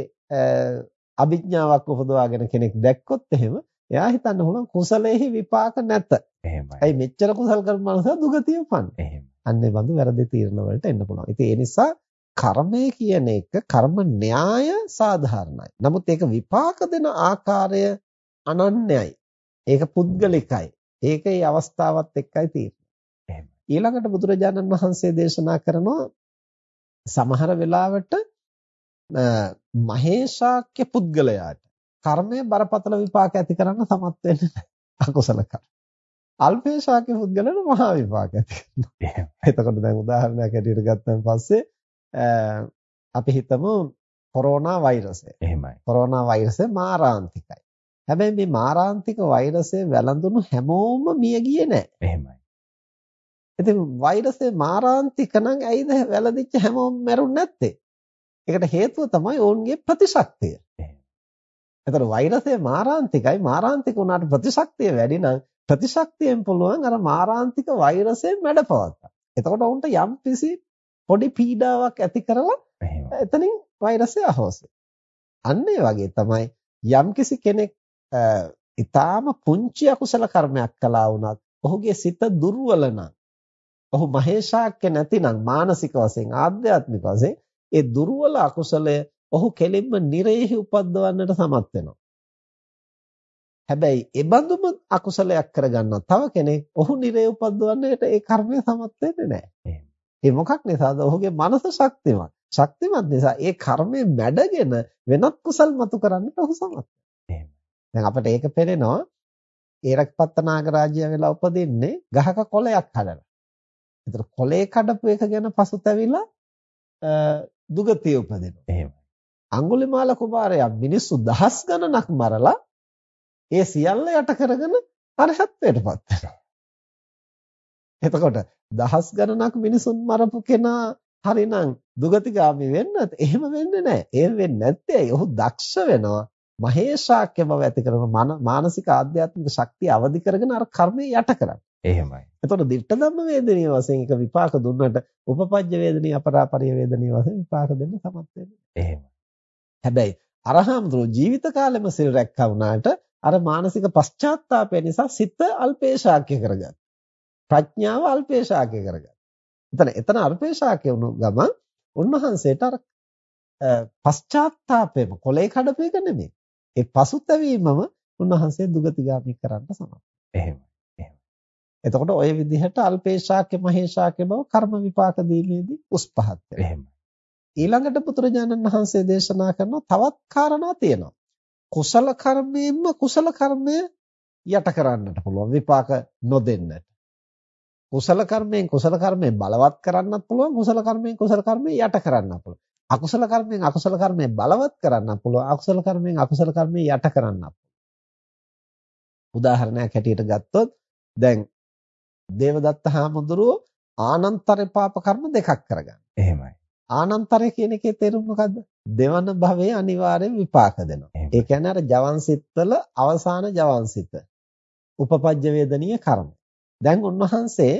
අභිඥාවක් උපදවාගෙන කෙනෙක් දැක්කොත් එහෙම එයා හිතන්න හුලං කුසලයේ විපාක නැත. එහෙමයි. ඇයි මෙච්චර කුසල් කරපු මනුස්සයා දුගතිය උපන්නේ. එහෙමයි. අන්නේ බඳු වැරදි තීරණ වලට එන්න පුළුවන්. ඉතින් ඒ නිසා කර්මය කියන එක කර්ම න්‍යාය සාධාරණයි. නමුත් ඒක විපාක දෙන ආකාරය අනන්‍යයි. ඒක පුද්ගලිකයි. ඒකේ අවස්ථාවත් එක්කයි තියෙන්නේ. ඊළඟට බුදුරජාණන් වහන්සේ දේශනා කරනවා සමහර වෙලාවට මහේශාක්‍ය පුද්ගලයාට කර්මය බරපතල විපාක ඇති කරන්න සමත් වෙන්නේ. අකුසල කර්ම. අල්පේශාක්‍ය පුද්ගලයාට මහා විපාක ඇති කරනවා. එතකොට දැන් උදාහරණයක් ඇටියට ගත්තන් පස්සේ අපි හිතමු කොරෝනා වෛරසය. එහෙමයි. කොරෝනා වෛරසය මාරාන්තිකයි. හැබැයි මේ මාරාන්තික වෛරසය වැළඳුණු හැමෝම මිය ගියේ නැහැ. එහෙමයි. ඉතින් වෛරසය මාරාන්තික නම් ඇයිද වැළඳිච්ච හැමෝම මැරුන්නේ නැත්තේ? ඒකට හේතුව තමයි ඔවුන්ගේ ප්‍රතිශක්තිය. එතකොට වෛරසය මාරාන්තිකයි මාරාන්තික වුණාට ප්‍රතිශක්තිය වැඩි නම් ප්‍රතිශක්තියෙන් පුළුවන් අර මාරාන්තික වෛරසය මැඩපවත්තා. එතකොට උන්ට යම් කිසි පොඩි පීඩාවක් ඇති කරලා එතනින් වෛරසය අහෝසි. අන්න ඒ වගේ තමයි යම් කිසි කෙනෙක් ඊටාම පුංචි අකුසල කර්මයක් කළා වුණත් ඔහුගේ සිත දුර්වල නම් ඔහු මහේශාක්‍ය නැතිනම් මානසික වශයෙන් ආධ්‍යාත්මික වශයෙන් ඒ දුර්වල අකුසලය ඔහු කෙලින්ම නිරේහි උපද්දවන්නට සමත් වෙනවා. හැබැයි ඒ බඳුම අකුසලයක් කරගන්න තව කෙනෙක් ඔහු නිරේ උපද්දවන්නට ඒ කර්මය සමත් වෙන්නේ නැහැ. ඒ මොකක් නිසාද? ඔහුගේ මනස ශක්තිමත්. ශක්තිමත් නිසා ඒ කර්මය මැඩගෙන වෙනත් කුසල් මතු කරන්නට ඔහු සමත් දැන් අපිට ඒක පේනවා ඒරක්පත්ත නාගරාජ්‍ය වෙලා උපදින්නේ ගහක කොළයක් හදලා. ඒතර කොළේ කඩපු එක ගැන පසුතැවිලා දුගතිය උපදිනවා. එහෙමයි. අඟුලිමාල කුමාරයා මිනිස්සු දහස් ගණනක් මරලා ඒ සියල්ල යට කරගෙන අරහත්ත්වයටපත් වෙනවා. එතකොට දහස් ගණනක් මිනිසුන් මරපු කෙනා හරිනම් දුගතිගාමි වෙන්නත් එහෙම වෙන්නේ නැහැ. එහෙම වෙන්නේ නැත්තේ ඔහු දක්ෂ වෙනවා. මහේශාක්‍ය බව ඇති කරන මානසික ආධ්‍යාත්මික ශක්තිය අවදි කරගෙන අර කර්මය යට කරන්නේ. එහෙමයි. එතකොට දිට්ඨ ධම්ම වේදනීය වශයෙන් එක විපාක දුන්නට උපපජ්ජ වේදනීය අපරාපරිය වේදනීය වශයෙන් විපාක දෙන්න සමත් වෙන්නේ. එහෙමයි. හැබැයි අරහම්තුරු ජීවිත කාලෙම සිල් රැක්කා වුණාට අර මානසික පශ්චාත්තාපය නිසා සිත අල්පේශාක්‍ය කරගත්තා. ප්‍රඥාව අල්පේශාක්‍ය කරගත්තා. එතන එතන අල්පේශාක්‍ය වුණු ගමන් උන්වහන්සේට අර පශ්චාත්තාපයම කොලේ කඩපු එක නෙමෙයි. ඒ පසුතැවීමම උන්වහන්සේ දුගතිගාමි කරන්න සමත්. එහෙමයි. එතකොට ওই විදිහට අල්පේශාක්‍ය මහේශාක්‍ය බව කර්ම විපාක දීමේදී උස් පහත් වෙනවා. එහෙමයි. ඊළඟට පුත්‍රජානන් වහන්සේ දේශනා කරන තවත් කාරණා තියෙනවා. කුසල කර්මයෙන්ම කුසල කර්මය යට කරන්නට පුළුවන් විපාක නොදෙන්නට. කුසල කර්මයෙන් කුසල කර්මය බලවත් කරන්නත් පුළුවන් කුසල කර්මයෙන් කුසල කර්මය යට කරන්නත් පුළුවන්. අකුසල කර්මයෙන් අකුසල කර්මය බලවත් කරන්නත් පුළුවන් අකුසල කර්මයෙන් අකුසල කර්මය යට කරන්නත් උදාහරණයක් හැටියට ගත්තොත් දැන් දේවදත්ත හාමුදුරුවෝ ආනන්තර පාප කර්ම දෙකක් කරගන්න. එහෙමයි. ආනන්තරය කියන එකේ තේරුම මොකද්ද? දෙවන භවයේ අනිවාර්යෙන් විපාක දෙනවා. ඒ කියන්නේ අර ජවන්සිටවල අවසාන ජවන්සිට. උපපජ්ජ වේදනීය කර්ම. දැන් උන්වහන්සේ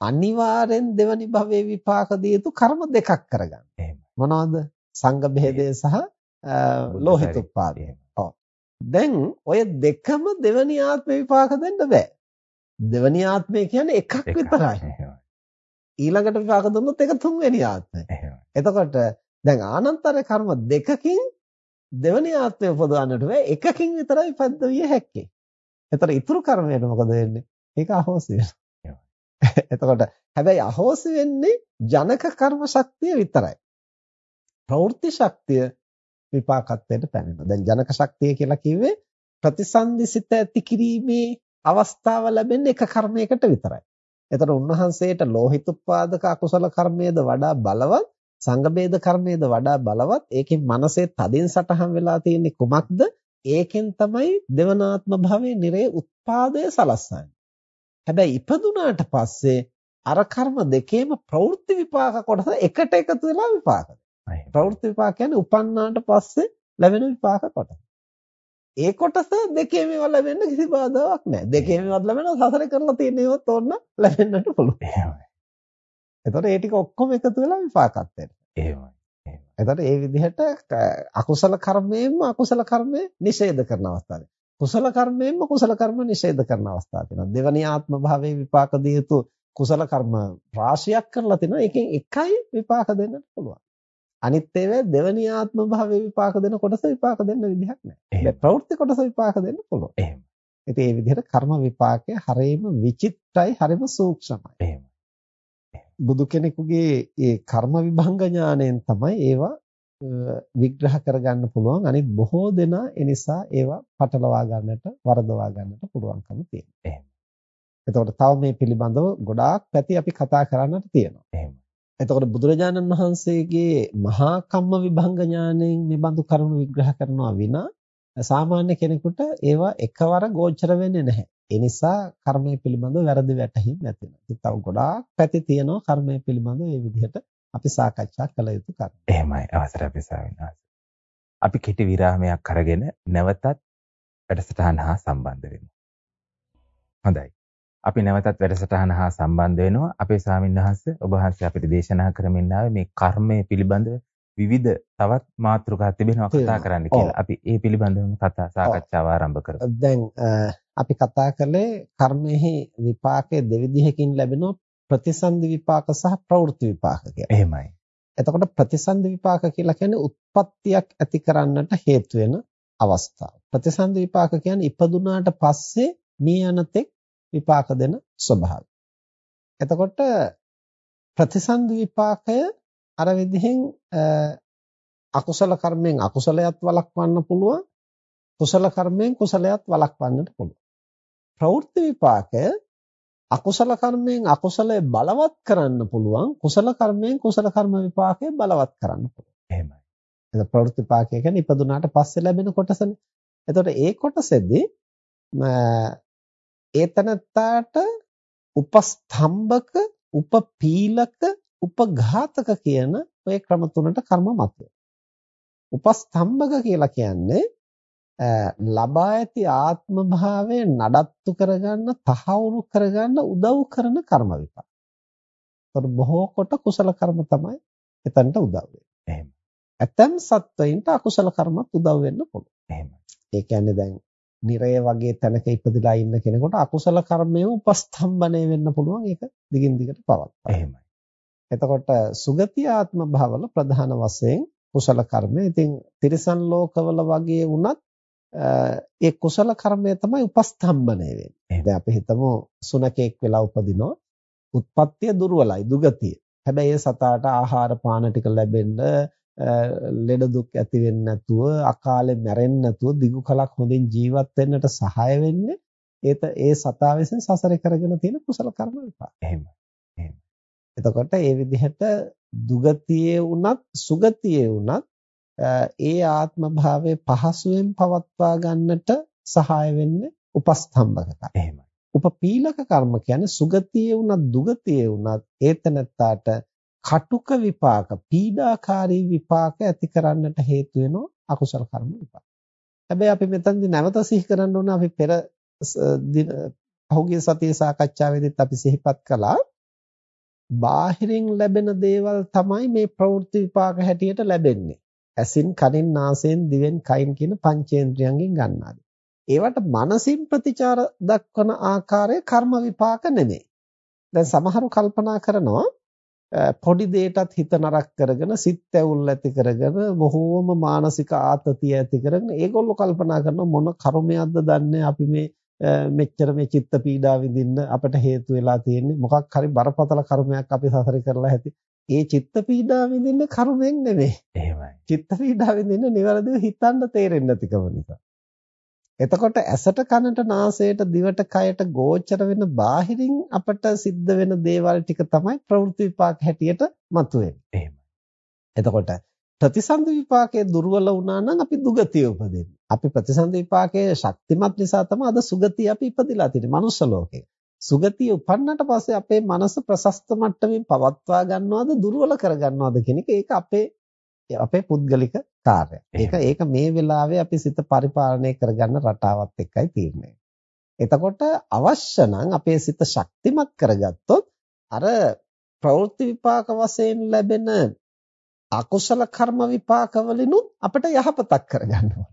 අනිවාර්යෙන් දෙවනි භවයේ විපාක දිය යුතු කර්ම දෙකක් කරගන්න. මොනවද? සංඝ බෙහෙදය සහ ලෝහිතුප්පාදය. ඔව්. දැන් ඔය දෙකම දෙවනි ආත්ම විපාක දෙන්න බෑ. දෙවනි ආත්මය කියන්නේ එකක් විතරයි. ඊළඟට විපාක දුන්නොත් ඒක තුන්වෙනි ආත්මය. එතකොට දැන් ආනන්තර කර්ම දෙකකින් දෙවනි ආත්මය උපදවන්නට බෑ එකකින් විතරයි පද්දවිය හැක්කේ. එතකොට ඊතුරු කර්මයට මොකද වෙන්නේ? ඒක අහෝසි වෙනවා. එතකොට හැබැයි අහෝසි වෙන්නේ ජනක කර්ම ශක්තිය විතරයි. ප්‍රවෘත්ති ශක්තිය විපාකත්වයට පැනෙනවා. දැන් ජනක ශක්තිය කියලා කිව්වේ ප්‍රතිසන්දිසිත ඇති කිරීමේ අවස්ථාව ලැබෙන්නේ එක කර්මයකට විතරයි. එතකොට උන්වහන්සේට ලෝහිතුප්පාදක අකුසල කර්මයේද වඩා බලවත් සංගබේද කර්මයේද වඩා බලවත් ඒකෙන් මනසේ තදින් සටහන් වෙලා තියෙන්නේ කුමක්ද? ඒකෙන් තමයි දෙවනාත්ම භවයේ නිරේ උත්පාදය සලස්සන්නේ. හැබැයි ඉපදුනාට පස්සේ අර කර්ම දෙකේම ප්‍රවෘත්ති විපාක කොටස එකට එකතු වෙලා විපාක ප්‍රවෘත්ති විපාක කියන්නේ උපන්නාට පස්සේ ලැබෙන විපාක කොටස ඒ කොටස දෙකේම ඒවා ලැබෙන්න කිසි බාධාවක් නැහැ. දෙකේම ඒවත් ලැබෙනවා සසරේ කරලා තියෙන ඒවත් ඕන්න ලැබෙන්නට පුළුවන්. එහෙමයි. එතකොට ඒ ටික ඔක්කොම එකතු වෙලා විපාකත් වෙනවා. එහෙමයි. එතකොට ඒ විදිහට අකුසල කර්මයෙන්ම අකුසල කර්මය නිෂේධ කරන අවස්ථාවක්. කුසල කර්මයෙන්ම කුසල කර්ම නිෂේධ කරන අවස්ථාවක් තියෙනවා. දෙවනි ආත්ම භාවයේ විපාක දිය යුතු කුසල කර්ම රාශියක් කරලා තිනවා. ඒකෙන් එකයි විපාක දෙන්නට පුළුවන්. අනිත් ඒවා දෙවනි ආත්ම භාවයේ විපාක දෙන කොටස විපාක දෙන්න විදිහක් නැහැ. ඒ ප්‍රවෘත්ති කොටස විපාක දෙන්න පුළුවන්. එහෙම. ඉතින් මේ විදිහට කර්ම විපාකය හරියම විචිත්‍රයි හරිම සූක්ෂමයි. එහෙම. බුදු කෙනෙකුගේ ඒ කර්ම විභංග ඥාණයෙන් තමයි ඒවා විග්‍රහ කරගන්න පුළුවන්. අනිත් බොහෝ දෙනා ඒ නිසා ඒවා පටලවා ගන්නට, වරදවා ගන්නට පුළුවන්කම තියෙනවා. එහෙම. එතකොට තව මේ පිළිබඳව ගොඩාක් පැති අපි කතා කරන්නට තියෙනවා. එහෙම. එතකොට බුදුරජාණන් වහන්සේගේ මහා කම්ම විභංග ඥාණයෙන් මේ බඳු කරුණු විග්‍රහ කරනවා විනා සාමාන්‍ය කෙනෙකුට ඒවා එකවර ගෝචර වෙන්නේ නැහැ. ඒ නිසා කර්මය පිළිබඳව වැරදි වැටහීම් ඇති වෙනවා. ඉතින් තව ගොඩාක් පැති තියෙනවා කර්මය පිළිබඳව මේ විදිහට අපි සාකච්ඡා කළ යුතු කරුණු. එහෙමයි අවසරයි අපි ස්වාමීන් අපි කෙටි විරාමයක් අරගෙන නැවතත් වැඩසටහන හා සම්බන්ධ වෙමු. හොඳයි. අපි නැවතත් වැඩසටහන හා සම්බන්ධ වෙනවා. අපේ ස්වාමීන් වහන්සේ ඔබ වහන්සේ අපිට දේශනා කරමින් ආවේ මේ කර්මය පිළිබඳ විවිධ තවත් මාතෘකා තිබෙනවා කතා කරන්න කියලා. අපි ඒ පිළිබඳව කතා සාකච්ඡාව ආරම්භ කරමු. දැන් අපි කතා කළේ කර්මෙහි විපාකයේ දෙවිධයකින් ලැබෙන ප්‍රතිසන්දි විපාක සහ ප්‍රවෘත්ති විපාක කියලා. එහෙමයි. එතකොට ප්‍රතිසන්දි විපාක කියලා කියන්නේ උත්පත්තියක් ඇති කරන්නට හේතු වෙන අවස්ථාව. ප්‍රතිසන්දි විපාක කියන්නේ ඉපදුනාට පස්සේ මේ යනතෙක් විපාක දෙන ස්වභාවය. එතකොට ප්‍රතිසන්දි විපාකය අර විදිහෙන් අකුසල කර්මෙන් අකුසලයක් වළක්වන්න පුළුවන් කුසල කර්මෙන් කුසලයක් වළක්වන්නට පුළුවන්. ප්‍රවෘත්ති විපාකය අකුසල කර්මයෙන් අකුසලය බලවත් කරන්න පුළුවන් කුසල කර්මයෙන් කුසල කර්ම විපාකය බලවත් කරන්න පුළුවන්. එහෙමයි. එතකොට ප්‍රවෘත්ති විපාකය කියන්නේ ඉපදුනාට පස්සේ ලැබෙන කොටසනේ. එතකොට ඒ කොටසෙදී ඒතනත්තාට උපස්තම්භක, උපපීලක, උපඝාතක කියන ඔය ක්‍රම තුනට කර්ම මතුවේ. උපස්තම්භක කියලා කියන්නේ ලබා ඇති ආත්ම භාවය නඩත්තු කරගන්න තහවුරු කරගන්න උදව් කරන කර්ම විපාක. ඒතර බොහෝ කොට කුසල කර්ම තමයි එතනට උදව් වෙන්නේ. එහෙම. ඇතම් සත්වයින්ට අකුසල කර්මත් උදව් වෙන්න පුළුවන්. එහෙම. ඒ කියන්නේ දැන් නිරය වගේ තැනක ඉපදලා ඉන්න කෙනෙකුට අකුසල කර්මයේ උපස්තම්භණය වෙන්න පුළුවන් ඒක දිගින් දිගට පවත්වා. එහෙමයි. එතකොට සුගති ආත්ම භවවල ප්‍රධාන වශයෙන් කුසල කර්මය. ඉතින් තිරිසන් ලෝකවල වගේ වුණත් ඒ කුසල කර්මය තමයි උපස්තම්භණය වෙන්නේ. දැන් අපි හිතමු සුනකෙක් වෙලා උපදිනවා. උත්පත්තිය දුර්වලයි, දුගතිය. හැබැයි ඒ සතාට ආහාර පාන ටික ලැබෙන්න ලෙඩ දුක් ඇති වෙන්නේ නැතුව අකාලේ මැරෙන්නේ නැතුව දිගු කලක් හොඳින් ජීවත් වෙන්නට සහාය වෙන්නේ ඒත ඒ සතා විසින් සසරේ කරගෙන තියෙන කුසල කර්ම විපාක. එහෙමයි. එහෙමයි. එතකොට ඒ විදිහට දුගතියේ වුණත් සුගතියේ වුණත් ඒ ආත්ම භාවයේ පහසුවෙන් පවත්වා ගන්නට සහාය වෙන්නේ උපස්තම්භක කර්ම. එහෙමයි. උපපීලක කර්ම කියන්නේ සුගතියේ වුණත් දුගතියේ වුණත් ඒතනත්තාට කටුක විපාක, පීඩාකාරී විපාක ඇති කරන්නට හේතු වෙනවා අකුසල කර්ම විපාක. හැබැයි අපි මෙතනදී නැවත සිහි කරන්න ඕන අපි පෙර පහුගිය සතියේ සාකච්ඡාවේදීත් අපි සිහිපත් කළා බාහිරින් ලැබෙන දේවල් තමයි මේ ප්‍රවෘත්ති විපාක හැටියට ලැබෙන්නේ. ඇසින් කනින් නාසයෙන් දිවෙන් කයින් කියන පංචේන්ද්‍රයන්ගෙන් ගන්නාද. ඒවට මනසින් ප්‍රතිචාර දක්වන ආකාරය කර්ම විපාක නෙමෙයි. දැන් සමහරු කල්පනා කරනවා පොඩි දෙයකටත් හිත නරක කරගෙන සිත් ඇවුල් ඇති කරගෙන බොහෝම මානසික ආතතිය ඇති කරගෙන ඒගොල්ලෝ කල්පනා කරන මොන කර්මයක්ද දන්නේ අපි මේ මෙච්චර මේ චිත්ත පීඩා විඳින්න අපට හේතු වෙලා තියෙන්නේ මොකක් හරි බරපතල කර්මයක් අපි සසරේ කරලා ඇති ඒ චිත්ත පීඩා විඳින්නේ කර්මෙන් නෙමෙයි. එහෙමයි. චිත්ත පීඩා විඳින්නේ නිවැරදිව හිතන්න තේරෙන්නේ නැතිකම නිසා. එතකොට ඇසට කනට නාසයට දිවට කයට ගෝචර වෙන බාහිරින් අපට සිද්ධ වෙන දේවල් ටික තමයි ප්‍රවෘත්ති විපාක හැටියට මතුවෙන්නේ. එහෙමයි. එතකොට ප්‍රතිසන්දි විපාකයේ දුර්වල වුණා නම් අපි දුගතිය උපදින්නේ. අපි ප්‍රතිසන්දි විපාකයේ ශක්තිමත් නිසා තමයි අද සුගතිය අපි ඉපදිලා තියෙන්නේ මනුස්ස ලෝකේ. සුගතිය උපන්නට පස්සේ අපේ මනස ප්‍රශස්ත මට්ටමින් පවත්වා ගන්නවද දුර්වල කර ගන්නවද කියන එක ඒක අපේ අපේ පුද්ගලික කාර්යය. ඒක ඒක මේ වෙලාවේ අපි සිත පරිපාලනය කරගන්න රටාවත් එක්කයි තීරණය. එතකොට අවශ්‍ය නම් අපේ සිත ශක්තිමත් කරගත්තොත් අර ප්‍රවෘත්ති විපාක වශයෙන් ලැබෙන අකුසල කර්ම විපාක වලිනුත් අපිට යහපතක් කරගන්න ඕන.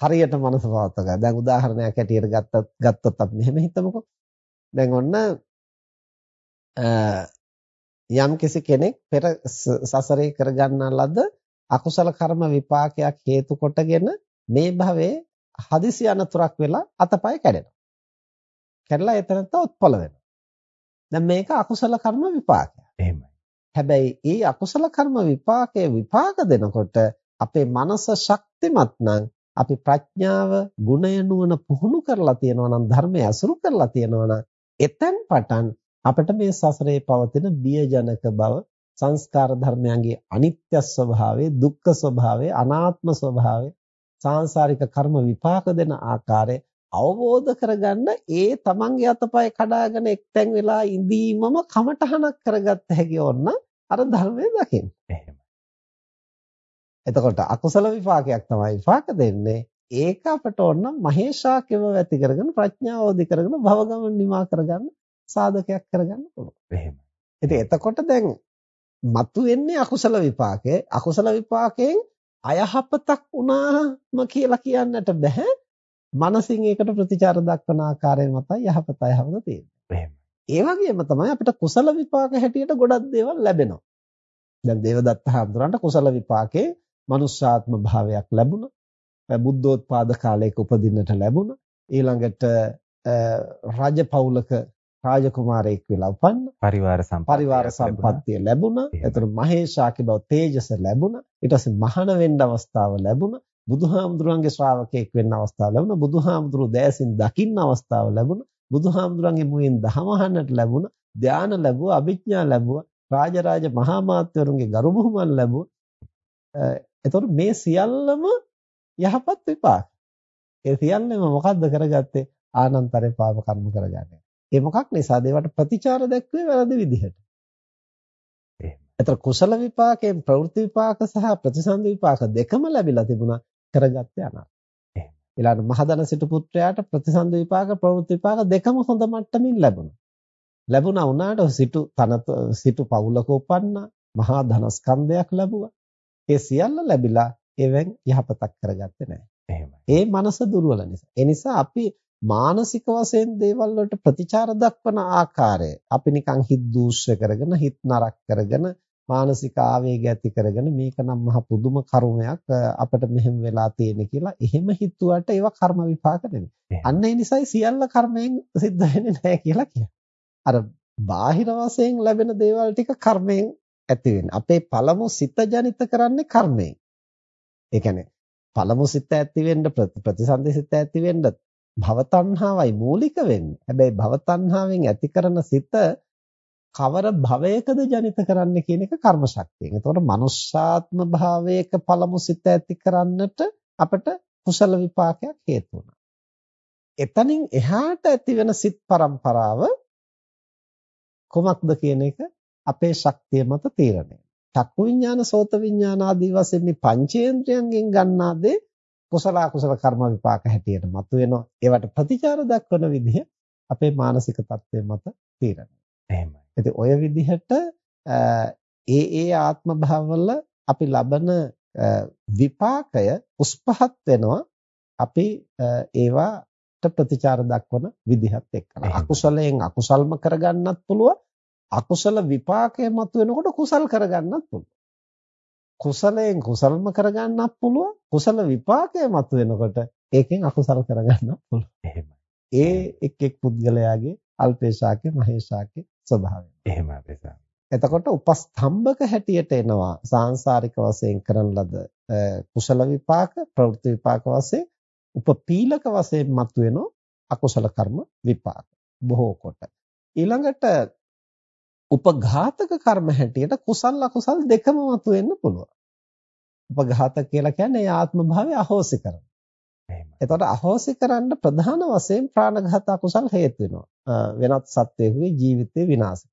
හරියට මනස පවත්වා ගන්න. දැන් උදාහරණයක් ඇටියට ගත්තත් ගත්තොත් අපි මෙහෙම හිතමුකෝ. දැන් ඔන්න යම් කෙනෙක් පෙර සසරේ කරගන්නා ලද අකුසල කර්ම විපාකයක් හේතු කොටගෙන මේ භවයේ හදිසි අනතුරක් වෙලා අතපය කැඩෙනවා. කැඩලා එතනත් උත්පල වෙනවා. දැන් මේක අකුසල කර්ම විපාකයක්. එහෙමයි. හැබැයි ඒ අකුසල කර්ම විපාකයේ විපාක දෙනකොට අපේ මනස ශක්තිමත් නම් අපි ප්‍රඥාව, ගුණය නුවණ පුහුණු කරලා තියෙනවා නම් ධර්මය අසුරු කරලා තියෙනවා නම් එතෙන් පටන් අපිට මේ සසරේ පවතින බියජනක බව සංස්කාර ධර්මයන්ගේ අනිත්‍ය ස්වභාවය, දුක්ඛ ස්වභාවය, අනාත්ම ස්වභාවය, සාංශාරික කර්ම විපාක දෙන ආකාරය අවබෝධ කරගන්න ඒ තමන්ගේ අතපය කඩාගෙන එක්තැන් වෙලා ඉඳීමම කමටහනක් කරගත්ත හැකි ඕන අර ධර්මයේ දකින්න. එහෙමයි. එතකොට අකුසල විපාකයක් තමයි විපාක දෙන්නේ. ඒක අපට ඕන මහේශාක්‍යව ඇති කරගෙන ප්‍රඥාව අවදි කරගෙන භවගමන නිමා කරගන්න සාධකයක් කරගන්න පුළුවන්. එහෙමයි. ඉතින් එතකොට දැන් මතුවෙන්නේ අකුසල විපාකේ. අකුසල විපාකයෙන් අයහපතක් වුණාම කියලා කියන්නට බෑ. මනසින් ඒකට ප්‍රතිචාර දක්වන ආකාරය මතයි යහපත යහපත තියෙන්නේ. ඒ වගේම තමයි අපිට කුසල විපාක හැටියට ගොඩක් දේවල් ලැබෙනවා. දැන් දේවදත්ත හඳුරන්ට කුසල විපාකේ මනුෂ්‍යාත්ම භාවයක් ලැබුණා. බුද්ධෝත්පාද කාලයක උපදින්නට ලැබුණා. ඊළඟට රාජ පෞලක රාජකුමාරයෙක් වෙලා උපන්න. පරිවාර සම්පත්තිය පරිවාර සම්පත්තිය ලැබුණා. එතකොට මහේශාකි බව තේජස ලැබුණා. ඊට පස්සේ මහාන වෙන්න අවස්ථාව ලැබුණා. බුදුහාමුදුරන්ගේ ශ්‍රාවකයෙක් වෙන්න අවස්ථාව ලැබුණා. බුදුහාමුදුරු දෑසින් දකින්න අවස්ථාව ලැබුණා. බුදුහාමුදුරන්ගේ මුවෙන් දහම අහන්නට ලැබුණා. ධාන ලැබුවා, අභිඥා ලැබුවා. රාජරාජ මහා මාත්‍යවරුන්ගේ ගරු බුහුමන් ලැබුවා. එතකොට මේ සියල්ලම යහපත් විපාක. ඒ සියල්ලම මොකද්ද කරගත්තේ? ආනන්තරේ පාප කර්ම කරගන්නේ. ඒ මොකක් නිසාද ඒවට ප්‍රතිචාර දැක්වේ වැරදි විදිහට. එතකොට කුසල විපාකයෙන් ප්‍රවෘත්ති විපාක සහ ප්‍රතිසන්දි විපාක දෙකම ලැබිලා තිබුණා කරගත්තේ අනාථ. ඊළඟ මහදන සිටු පුත්‍රයාට ප්‍රතිසන්දි විපාක ප්‍රවෘත්ති විපාක දෙකම හොඳ මට්ටමින් ලැබුණා. ලැබුණා වුණාට සිටු තනත සිටු පවුලක උපන්නා මහා ධනස්කන්ධයක් ලැබුවා. ඒ සියල්ල ලැබිලා එවෙන් යහපතක් කරගත්තේ නැහැ. එහෙමයි. ඒ මනස දුර්වල නිසා. ඒ නිසා අපි මානසික වශයෙන් දේවල් වලට ප්‍රතිචාර දක්වන ආකාරය අපි නිකන් හිත දූෂ්‍ය කරගෙන හිත නරක කරගෙන මානසික ආවේග ඇති කරගෙන මේක නම් මහ පුදුම කර්මයක් අපිට මෙහෙම වෙලා තියෙන කියලා එහෙම හිතුවට ඒවා කර්ම විපාක නෙමෙයි. අන්න ඒ නිසායි සියල්ල කර්මයෙන් සිද්ධ වෙන්නේ නැහැ කියලා කියන්නේ. අර බාහිර වශයෙන් ලැබෙන දේවල් ටික කර්මයෙන් ඇති වෙන්නේ. අපේ පළමු සිත ජනිත කරන්නේ කර්මයෙන්. ඒ කියන්නේ පළමු සිත ඇති වෙන්න ප්‍රතිසන්දි සිත ඇති වෙන්න භවතණ්හාවයි මූලික වෙන්නේ. හැබැයි භවතණ්හාවෙන් ඇති කරන සිත කවර භවයකද ජනිත කරන්න කියන එක කර්ම ශක්තියෙන්. එතකොට මනුෂ්‍යාත්ම භාවයක පළමු සිත ඇති කරන්නට අපිට කුසල විපාකයක් හේතු වුණා. එතනින් එහාට ඇති වෙන සිත් પરම්පරාව කොමක්ද කියන එක අපේ ශක්තිය මත තීරණය. චක්කු විඥාන, සෝත විඥාන ආදී වශයෙන් මේ පංචේන්ද්‍රයන්ගෙන් ගන්නා දේ කුසල අකුසල කර්ම විපාක හැටියට මතුවෙනවා. ඒවට ප්‍රතිචාර දක්වන විදිහ අපේ මානසික තත්ත්වය මත තීරණය. එහෙමයි. ඉතින් ඔය විදිහට ඒ ඒ ආත්ම භාවවල අපි ලබන විපාකය උස්පහත් වෙනවා අපි ඒවාට ප්‍රතිචාර දක්වන විදිහත් එක්කලා අකුසලයෙන් අකුසල්ම කරගන්නත් පුළුවන් අකුසල විපාකය මතුවෙනකොට කුසල් කරගන්නත් පුළුවන් කුසලයෙන් කුසල්ම කරගන්නත් පුළුවන් කුසල විපාකය මතුවෙනකොට ඒකෙන් අකුසල කරගන්නත් පුළුවන් එහෙමයි ඒ එක් එක් පුද්ගලයාගේ අල්පේශාක්‍ය මහේශාක්‍ය ස්වභාවය. එහෙමයි අපේසා. එතකොට උපස්තම්භක හැටියට එනවා සාංශාරික වශයෙන් කරන ලද කුසල විපාක ප්‍රවෘත්ති විපාක වශයෙන් උපපීලක වශයෙන් මතුවෙන අකුසල කර්ම විපාක බොහෝ කොට. ඊළඟට උපඝාතක කර්ම හැටියට කුසල අකුසල් දෙකම මතුවෙන්න පුළුවන්. උපඝාතක කියලා කියන්නේ ආත්ම භාවය අහෝසි කරන. එතකොට අහෝසි කරන්න ප්‍රධාන වශයෙන් ප්‍රාණඝාත අකුසල් හේතු වෙනවා. වෙනත් සත්වයෙකුගේ ජීවිතේ විනාශ.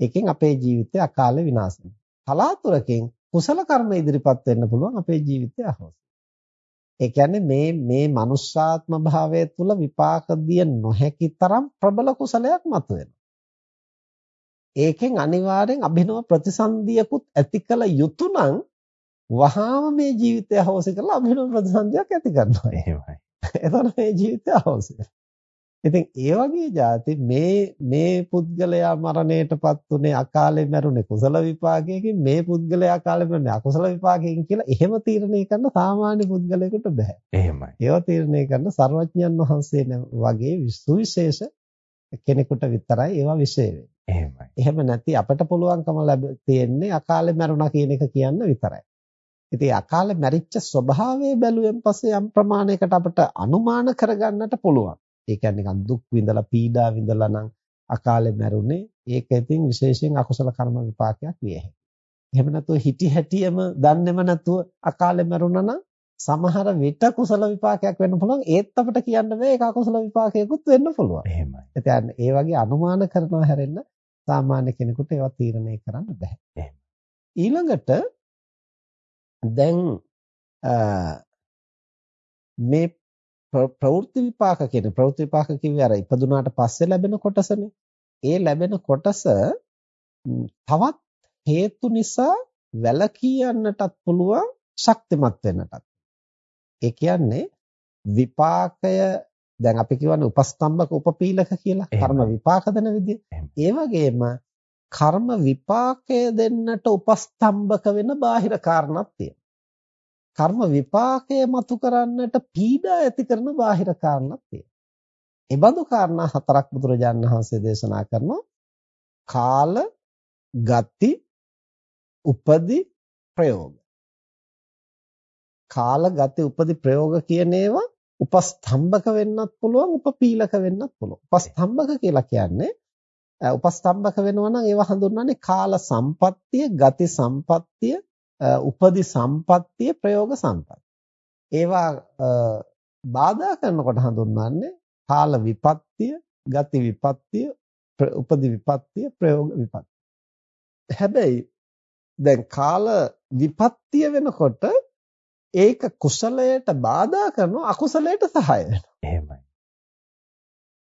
ඒකෙන් අපේ ජීවිතය අකාලේ විනාශ. කලාතුරකින් කුසල කර්ම ඉදිරිපත් වෙන්න පුළුවන් අපේ ජීවිතය අහෝසි. ඒ කියන්නේ මේ මේ මනුෂ්‍යාත්ම භාවය තුළ විපාක දිය නොහැකි තරම් ප්‍රබල කුසලයක් මතුවෙනවා. ඒකෙන් අනිවාර්යෙන් අභිනව ප්‍රතිසන්දියකුත් ඇති කළ යුතු නම් වහාම මේ ජීවිතය හොසි කරලා අභිනව ප්‍රතිසන්දියක් ඇති කරනවා. එහෙමයි. එතන මේ ජීවිතය හොසි. ඉතින් ඒ වගේ જાති මේ මේ පුද්ගලයා මරණයටපත් උනේ අකාලේ මැරුණේ කුසල විපාකයකින් මේ පුද්ගලයා අකාලේ මැරුණේ අකුසල විපාකයකින් කියලා එහෙම තීරණය කරන්න සාමාන්‍ය පුද්ගලයෙකුට බෑ. එහෙමයි. ඒව තීරණය කරන්න සර්වඥයන් වහන්සේ වගේ සුවිශේෂ කෙනෙකුට විතරයි ඒවා විශේෂ එහෙමයි. එහෙම නැති අපට පුළුවන්කම ලැබ තියෙන්නේ අකාලේ මැරුණා කියන එක කියන්න විතරයි. ඉතින් අකාලේ මැරිච්ච ස්වභාවය බැලුවෙන් පස්සේ යම් ප්‍රමාණයකට අපිට අනුමාන කරගන්නට පුළුවන්. ඒ කියන්නේ නිකන් දුක් විඳලා පීඩා විඳලා නම් අකාලේ මැරුණේ ඒක ඉතින් විශේෂයෙන් අකුසල කර්ම විපාකයක් විය හැකියි. එහෙම නැතුව හිටි හැටියම දන්නේම නැතුව අකාලේ මැරුණා නම් සමහර විට කුසල විපාකයක් වෙන්න පුළුවන් ඒත් අපිට කියන්න බෑ ඒක අකුසල විපාකයකුත් වෙන්න පුළුවන්. එහෙමයි. එතන ඒ වගේ අනුමාන කරනවා හැරෙන්න සාමාන්‍ය කෙනෙකුට ඒවා තීරණය කරන්න බෑ. ඊළඟට දැන් මේ ප්‍රවෘත්ති විපාක කියන ප්‍රවෘත්ති විපාක කිව්වේ අර ඉපදුනාට පස්සේ ලැබෙන කොටසනේ. ඒ ලැබෙන කොටස තවත් හේතු නිසා වැළකී යන්නටත් පුළුවන් ශක්තිමත් වෙන්නටත්. ඒ කියන්නේ විපාකය දැන් අපි කියවනේ උපස්තම්භක උපපීලක කියලා කර්ම විපාක දෙන විදිය. ඒ වගේම කර්ම විපාකය දෙන්නට උපස්තම්භක වෙන බාහිර කාරණාවක් තියෙනවා. කර්ම විපාකය මතු කරන්නට පීඩා ඇති කරන බාහිර කාරණාවක් තියෙනවා. ඒ බඳු කාරණා හතරක් බුදුරජාණන් වහන්සේ දේශනා කරනවා. කාල, ගති, උපදි, ප්‍රයෝග. කාල, ගති, උපදි, ප්‍රයෝග කියන ඒවා උපස්තම්භක වෙන්නත් පුළුවන්, උපපීලක වෙන්නත් පුළුවන්. උපස්තම්භක කියලා කියන්නේ උපස්තම්භක වෙනවා නම් ඒවා හඳුන්වන්නේ කාල සම්පත්තිය, ගති සම්පත්තිය, උපදි සම්පත්තිය ප්‍රයෝග සම්පත්තිය. ඒවා බාධා කරනකොට හඳුන්වන්නේ කාල විපත්තිය, ගති විපත්තිය, උපදි විපත්තිය, ප්‍රයෝග විපත්තිය. හැබැයි දැන් කාල විපත්තිය වෙනකොට ඒක කුසලයට බාධා කරනවා අකුසලයට සහාය වෙනවා. එහෙමයි.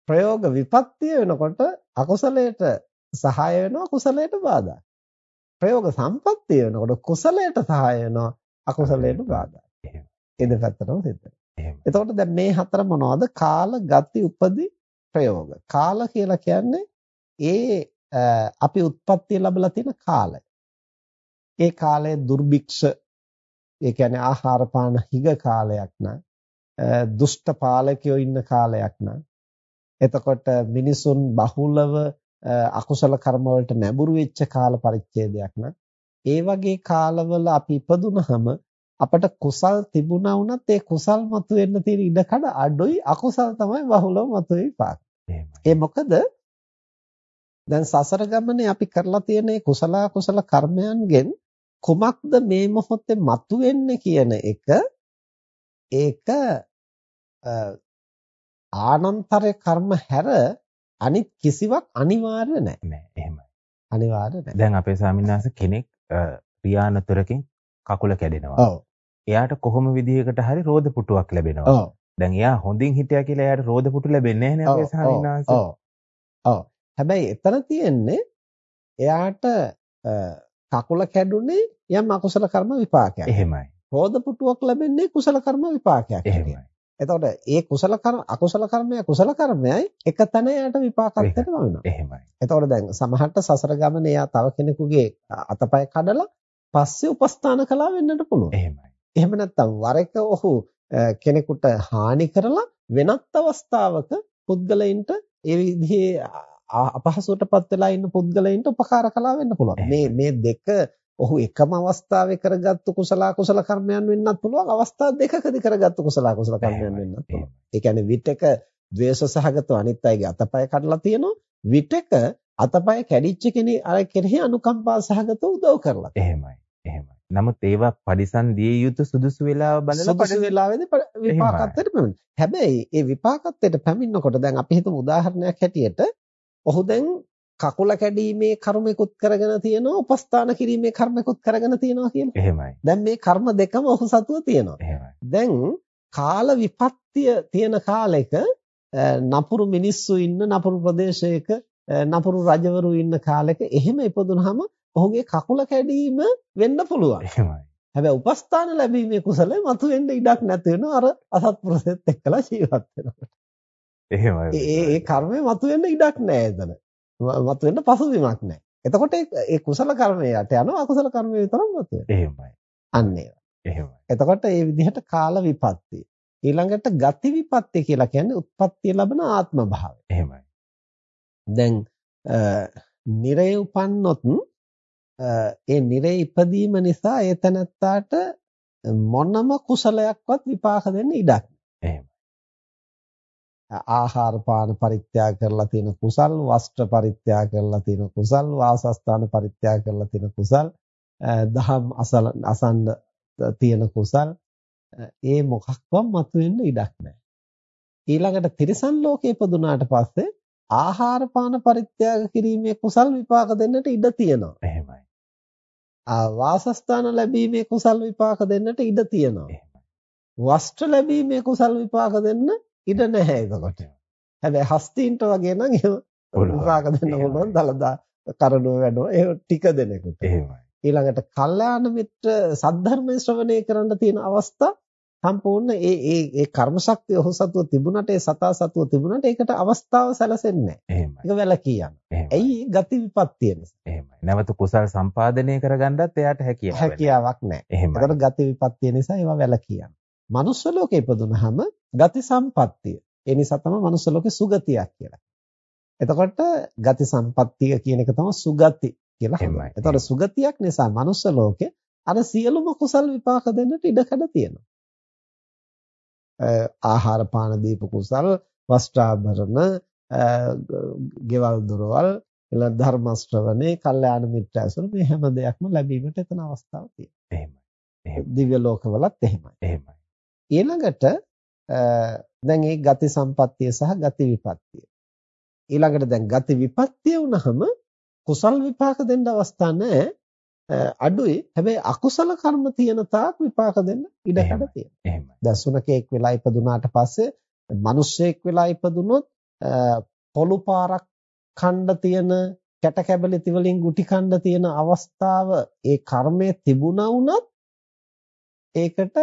ප්‍රයෝග විපත්තිය වෙනකොට අකුසලයට සහාය වෙනවා කුසලයට බාධා. ප්‍රයෝග සම්පත්තිය වෙනකොට කුසලයට සහාය වෙනවා අකුසලයට බාධා. එහෙම. ඒ දෙපැත්තටම සිද්ධ වෙනවා. එතකොට දැන් මේ හතර මොනවද? කාල, ගති, උපදි, ප්‍රයෝග. කාල කියලා කියන්නේ ඒ අපි උත්පත්ති ලැබලා තියෙන කාලය. ඒ කාලය දුර්භික්ෂ ඒ කියන්නේ ආහාර පාන හිග කාලයක් නා දුෂ්ට පාලකයෝ ඉන්න කාලයක් නා එතකොට මිනිසුන් බහුලව අකුසල කර්ම වලට නැඹුරු වෙච්ච කාල පරිච්ඡේදයක් නම් ඒ වගේ කාලවල අපි ඉපදුනහම අපට කුසල් තිබුණා වුණත් ඒ කුසල් මතුවෙන්න තියෙන ඉඩකඩ අඩුයි අකුසල් තමයි බහුලව මතුවේ පාක්. ඒ මොකද දැන් සසර ගමනේ අපි කරලා තියෙන කුසල කුසල කර්මයන්ගෙන් කුමක්ද මේ මොහොතේ මතුවෙන්නේ කියන එක ඒක ආනන්තර කර්ම හැර අනිත් කිසිවක් අනිවාර්ය නැහැ. නෑ එහෙමයි. අනිවාර්ය නැහැ. දැන් අපේ ස්වාමීන් කෙනෙක් ක්‍රියානතරකින් කකුල කැඩෙනවා. ඔව්. එයාට කොහොම විදිහකට හරි රෝද පුටුවක් ලැබෙනවා. ඔව්. දැන් එයා හොඳින් හිටියා කියලා එයාට රෝද පුටු ලැබෙන්නේ නැහැ නේ අපේ ස්වාමීන් ඔව්. ඔව්. හැබැයි එතන තියෙන්නේ එයාට කකුල කැඩුනේ යම් අකුසල කර්ම විපාකයක්. එහෙමයි. රෝද පුටුවක් ලැබෙන්නේ කුසල කර්ම විපාකයක්. එහෙමයි. එතකොට ඒ කුසල කර්ම අකුසල කර්මය කුසල කර්මයයි එක තැන යට විපාකත්වයට වෙනවා. එහෙමයි. එතකොට දැන් සමහරට සසර ගමනේ එයා තව කෙනෙකුගේ අතපය කඩලා පස්සේ උපස්ථාන කළා වෙන්නට පුළුවන්. එහෙමයි. එහෙම නැත්නම් වර එක ඔහු කෙනෙකුට හානි කරලා වෙනත් අවස්ථාවක පුද්ගලයින්ට ඒ විදිහේ අපහසුවටපත් වෙලා ඉන්න පුද්ගලයින්ට උපකාර කළා වෙන්න පුළුවන්. මේ මේ දෙක ඔහු එකම අවස්ථාවේ කරගත්තු කුසල කුසල කර්මයන් වෙන්නත් පුළුවන් අවස්ථා දෙකකදී කරගත්තු කුසල කුසල කර්මයන් වෙන්නත් පුළුවන්. ඒ කියන්නේ විටක ද්වේෂ සහගතව අනිත් අයගේ අතපය කඩලා තියෙනවා විටක අතපය කැඩිච්ච කෙනේ අර කෙරෙහි අනුකම්පා සහගතව උදව් කරලා. එහෙමයි. එහෙමයි. නමුත් ඒවා පරිසම් දිය යුතු සුදුසු වෙලාව බලලා සුදුසු වෙලාවේදී විපාකත්වයට පැමිණෙනවා. හැබැයි ඒ විපාකත්වයට පැමිණෙනකොට දැන් අපි හිතමු උදාහරණයක් හැටියට ඔහු දැන් කකුල කැඩීමේ කර්මයකුත් කරගෙන තියෙනවා උපස්ථාන කිරීමේ කර්මයකුත් කරගෙන තියෙනවා කියලා. එහෙමයි. දැන් මේ කර්ම දෙකම ඔහු සතුව තියෙනවා. එහෙමයි. දැන් කාල විපත්තිය තියෙන කාලෙක නපුරු මිනිස්සු ඉන්න නපුරු ප්‍රදේශයක නපුරු රජවරු ඉන්න කාලෙක එහෙම ඉපදුනහම ඔහුගේ කකුල කැඩීම වෙන්න පුළුවන්. එහෙමයි. හැබැයි උපස්ථාන ලැබීමේ කුසලය මතුවෙන්න ඉඩක් නැති වෙනවා අර අසත්පුරුෂයත් එක්කලා ජීවත් වෙනකොට. එහෙමයි. ඒ ඒ කර්මය මතුවෙන්න ඉඩක් නැහැ එතන. මතුවෙන්න පසුබිමක් නැහැ. එතකොට ඒ කුසල කර්මයට යනවා අකුසල කර්මය විතරක් මතුවෙනවා. එහෙමයි. අන්න. එහෙමයි. එතකොට මේ විදිහට කාල විපත්ති. ඊළඟට ගති විපත්ති කියලා කියන්නේ උත්පත්ති ලැබෙන ආත්ම භාවය. එහෙමයි. දැන් නිරේ උපන්නොත් ඒ නිරේ ඉපදීම නිසා ඒ තනත්තාට මොනම කුසලයක්වත් විපාක දෙන්න ඉඩක් නැහැ. ආහාර පාන පරිත්‍යාග කරලා තියෙන කුසල්, වස්ත්‍ර පරිත්‍යාග කරලා තියෙන කුසල්, වාසස්ථාන පරිත්‍යාග කරලා තියෙන කුසල්, දහම් අසන්න තියෙන කුසල් ඒ මොකක්වත් මතුවෙන්න ඉඩක් නැහැ. ඊළඟට තිරිසන් ලෝකේ ඉපදුනාට පස්සේ ආහාර පාන පරිත්‍යාග කිරීමේ කුසල් විපාක දෙන්නට ඉඩ තියෙනවා. එහෙමයි. වාසස්ථාන ලැබීමේ කුසල් විපාක දෙන්නට ඉඩ තියෙනවා. වස්ත්‍ර ලැබීමේ කුසල් විපාක දෙන්න ඉඩ නැහැ එතකොට. හැබැයි හස්තීන්ට වගේ නම් එහෙම විපාක දෙන්න පුළුවන් දලදා කරණුව වැඩෝ ඒ ටික දෙනෙකුට. එහෙමයි. ඊළඟට කල්යාණ මිත්‍ර සද්ධර්මයේ ශ්‍රවණය කරන්න තියෙන අවස්ථා සම්පූර්ණ ඒ ඒ ඒ කර්ම ශක්තිය ඔහු සතුව තිබුණට ඒ සතා සතුව තිබුණට ඒකට අවස්ථාව සැලසෙන්නේ නැහැ. එහෙමයි. ඒක වැලකී යනවා. ඇයි ගති විපත්තිය නිසා. එහෙමයි. නැවත කුසල් සම්පාදනය කරගන්නත් එයාට හැකියාවක් හැකියාවක් නැහැ. ඒකට ගති විපත්තිය නිසා ඒවා වැලකී යනවා. මනුස්ස ලෝකේ ඉපදුනහම ගති සම්පත්තිය. ඒ නිසා තමයි මනුස්ස ලෝකේ සුගතියක් කියලා. එතකොට ගති සම්පත්තිය කියන එක තමයි සුගති කියලා හඳුන්වන්නේ. එතකොට සුගතියක් නිසා මනුස්ස ලෝකේ අර සියලුම කුසල් විපාක දෙන්නට ඉඩකඩ තියෙනවා. ආහාර පාන දීප කුසල්, වස්ත්‍රාභරණ, ගෙවල් දොරවල්, ඊළඟ ධර්ම ශ්‍රවණේ, කල්යාණ මිත්‍ර ඇසුර මේ හැම දෙයක්ම ලැබීමට එතන අවස්ථාවක් තියෙනවා. එහෙමයි. දිව්‍ය ලෝකවලත් එහෙමයි. එහෙමයි. ඊළඟට දැන් ඒ ගති සම්පත්තිය සහ ගති විපත්තිය. ඊළඟට දැන් ගති විපත්තිය වුණාම කුසල් විපාක දෙන්න අවස්ථා නැහැ. අඩුයි. හැබැයි අකුසල කර්ම තියෙන තාක් විපාක දෙන්න ඉඩකඩ තියෙනවා. එහෙමයි. දැන් සුනකෙක් වෙලා ඉපදුනාට පස්සේ මිනිස්සෙක් වෙලා ඉපදුනොත් පොළු පාරක් ඛණ්ඩ තියෙන කැට කැබලිති වලින් ගුටි ඛණ්ඩ තියෙන අවස්ථාව ඒ කර්මය තිබුණා වුණත් ඒකට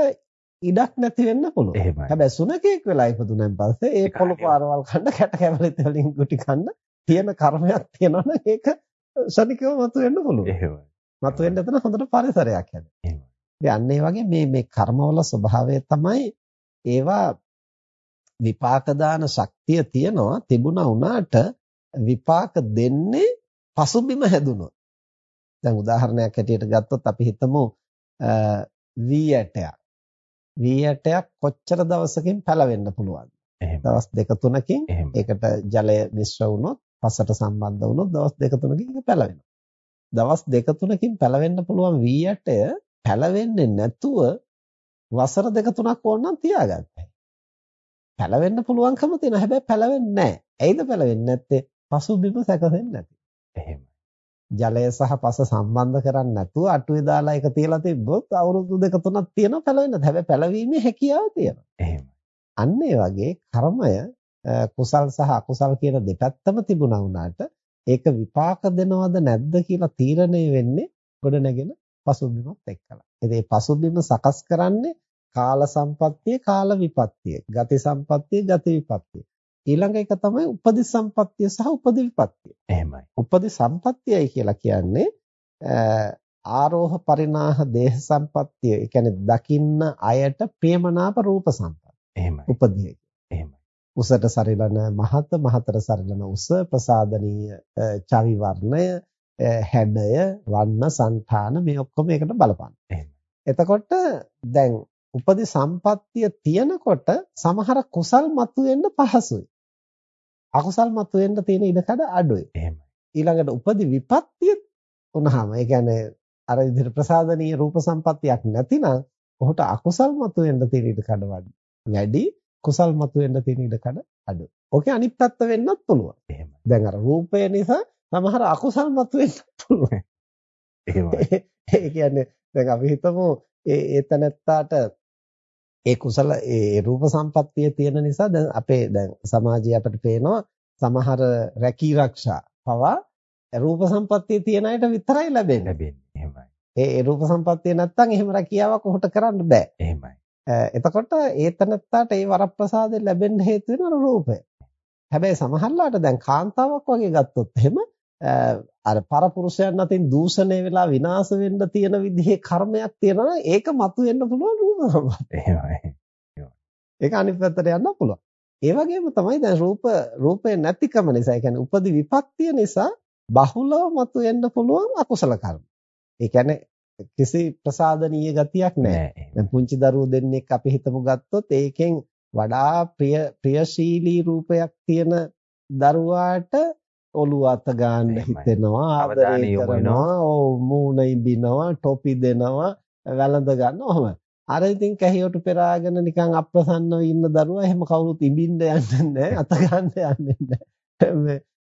ඉඩක් නැති වෙන්න පුළුවන්. එහෙමයි. හැබැයි සුනකෙක් වෙලා ඉපදුනන් පස්සේ ඒ පොළො පාරවල් කන්න කැට කැවලිත වලින් ගුටි කන්න තියෙන කර්මයක් තියෙනවනම් ඒක ශනිකව මතුවෙන්න පුළුවන්. එහෙමයි. මතුවෙන්න එතන හොඳට පරිසරයක් හැදෙනවා. එහෙමයි. අන්න ඒ වගේ මේ මේ කර්මවල ස්වභාවය තමයි ඒවා විපාක දාන ශක්තිය තියනවා තිබුණා වුණාට විපාක දෙන්නේ පසුබිම හැදුනොත්. දැන් උදාහරණයක් හැටියට ගත්තොත් අපි හිතමු වී ඇටයක්. වී කොච්චර දවසකින් පැලවෙන්න පුළුවන්ද? දවස් දෙක තුනකින් ඒකට ජලය මිශ්‍ර වුණොත් පසට සම්බන්ධ වුණොත් දවස් දෙක තුනකින් ඒක පැලවෙනවා. දවස් දෙක තුනකින් පැලවෙන්න පුළුවන් වී ඇටය පැලවෙන්නේ නැතුව වසර දෙක තුනක් ඕනනම් තියාගන්න. පැලවෙන්න පුළුවන්කම තියෙන හැබැයි පැලවෙන්නේ නැහැ. ඇයිද පැලවෙන්නේ නැත්තේ? පසුබිම සැකසෙන්නේ නැති. එහෙමයි. ජලය සහ පස සම්බන්ධ කරන්නේ නැතුව අටුවේ දාලා එක තියලා තිබ්බොත් අවුරුදු දෙක තුනක් තියෙනවා පැලවෙන්න. හැබැයි පැලවීමේ හැකියාව තියෙනවා. එහෙමයි. අන්න ඒ වගේ කර්මය කුසල් සහ අකුසල් කියන දෙපැත්තම තිබුණා වුණාට ඒක විපාක දෙනවද නැද්ද කියලා තීරණය වෙන්නේ ගොඩනැගෙන පසුබිමත් එක්කලා. ඉතින් පසුබිම සකස් කරන්නේ කාල සම්පත්තිය කාල විපත්තිය, ගති සම්පත්තිය ගති විපත්තිය. ඊළඟ එක තමයි උපදි සම්පත්තිය සහ උපදි විපත්තිය. එහෙමයි. උපදි සම්පත්තියයි කියලා කියන්නේ ආරෝහ පරිණාහ දේහ සම්පත්තිය. ඒ කියන්නේ දකින්න අයට ප්‍රේමනාප රූප සම්පත්. එහෙමයි. උපදිය. එහෙමයි. උසට සරිලන මහත මහතට සරිලන උස ප්‍රසාදනීය චවි වර්ණය හැඩය වන්න సంతාන මේ ඔක්කොම එකට බලපාන. එතකොට දැන් උපදි සම්පත්තිය තියෙනකොට සමහර කුසල් මතුවෙන්න පහසුයි. අකුසල් මතුවෙන්න තියෙන ඉඩකඩ අඩුයි. එහෙමයි. ඊළඟට උපදි විපත්තිය වුණාම ඒ කියන්නේ අර විදිහට ප්‍රසාදනීය රූප සම්පත්තියක් නැතිනම් ඔහුට අකුසල් මතුවෙන්න තියෙන ඉඩකඩ වැඩි. කුසල් මතුවෙන්න තියෙන ඉඩකඩ අඩුයි. ඕකේ අනිත් පැත්ත වෙන්නත් පුළුවන්. එහෙමයි. දැන් අර රූපය නිසා සමහර අකුසල් මතුවෙන්න පුළුවන්. එහෙමයි. ඒ කියන්නේ දැන් අපි හිතමු ඒ ඒතනත්තාට ඒ කුසල ඒ රූප සම්පත්තිය තියෙන නිසා දැන් අපේ දැන් සමාජයේ අපිට පේනවා සමහර රැකී ආරක්ෂා පවා රූප සම්පත්තිය තියෙන අයට විතරයි ලැබෙන්නේ. ලැබෙන්නේ. එහෙමයි. ඒ රූප සම්පත්තිය නැත්තම් එහෙම රැකියාවක් ඔහුට කරන්න බෑ. එහෙමයි. එතකොට ඒතනත්තාට ඒ වරප්‍රසාදය ලැබෙන්න හේතු වෙන රූපය. හැබැයි සමහරලාට දැන් කාන්තාවක් වගේ ගත්තොත් එහෙම අර පරපුරුෂයන් අතින් දූෂණය වෙලා විනාශ වෙන්න තියෙන විදිහේ කර්මයක් තියෙනවා ඒක මතුවෙන්න පුළුවන් රූප සම්පත්. එහෙමයි. ඒක අනිත් පැත්තට යන්න පුළුවන්. ඒ වගේම තමයි දැන් රූප රූපේ නැතිකම නිසා ඒ කියන්නේ උපදි විපත්තිය නිසා බහුලව මතුවෙන්න පුළුවන් අකුසල කර්ම. ඒ කියන්නේ කිසි ප්‍රසාදනීය ගතියක් නැහැ. දැන් පුංචි දරුවෝ දෙන්නෙක් අපි හිතමු ගත්තොත් ඒකෙන් වඩා ප්‍රිය ප්‍රියශීලී රූපයක් තියෙන දරුවාට ඔළුව අත ගන්න හිතෙනවා ආදරය කරනවා ඕ මූණ ඉඹිනවා ટොපි දෙනවා වැළඳ ගන්න. ඔහම. අර ඉතින් කැහියට පෙරාගෙන නිකන් අප්‍රසන්නව ඉන්න දරුවා එහෙම කවුරුත් ඉඹින්න යන්නේ නැහැ අත ගන්න යන්නේ නැහැ.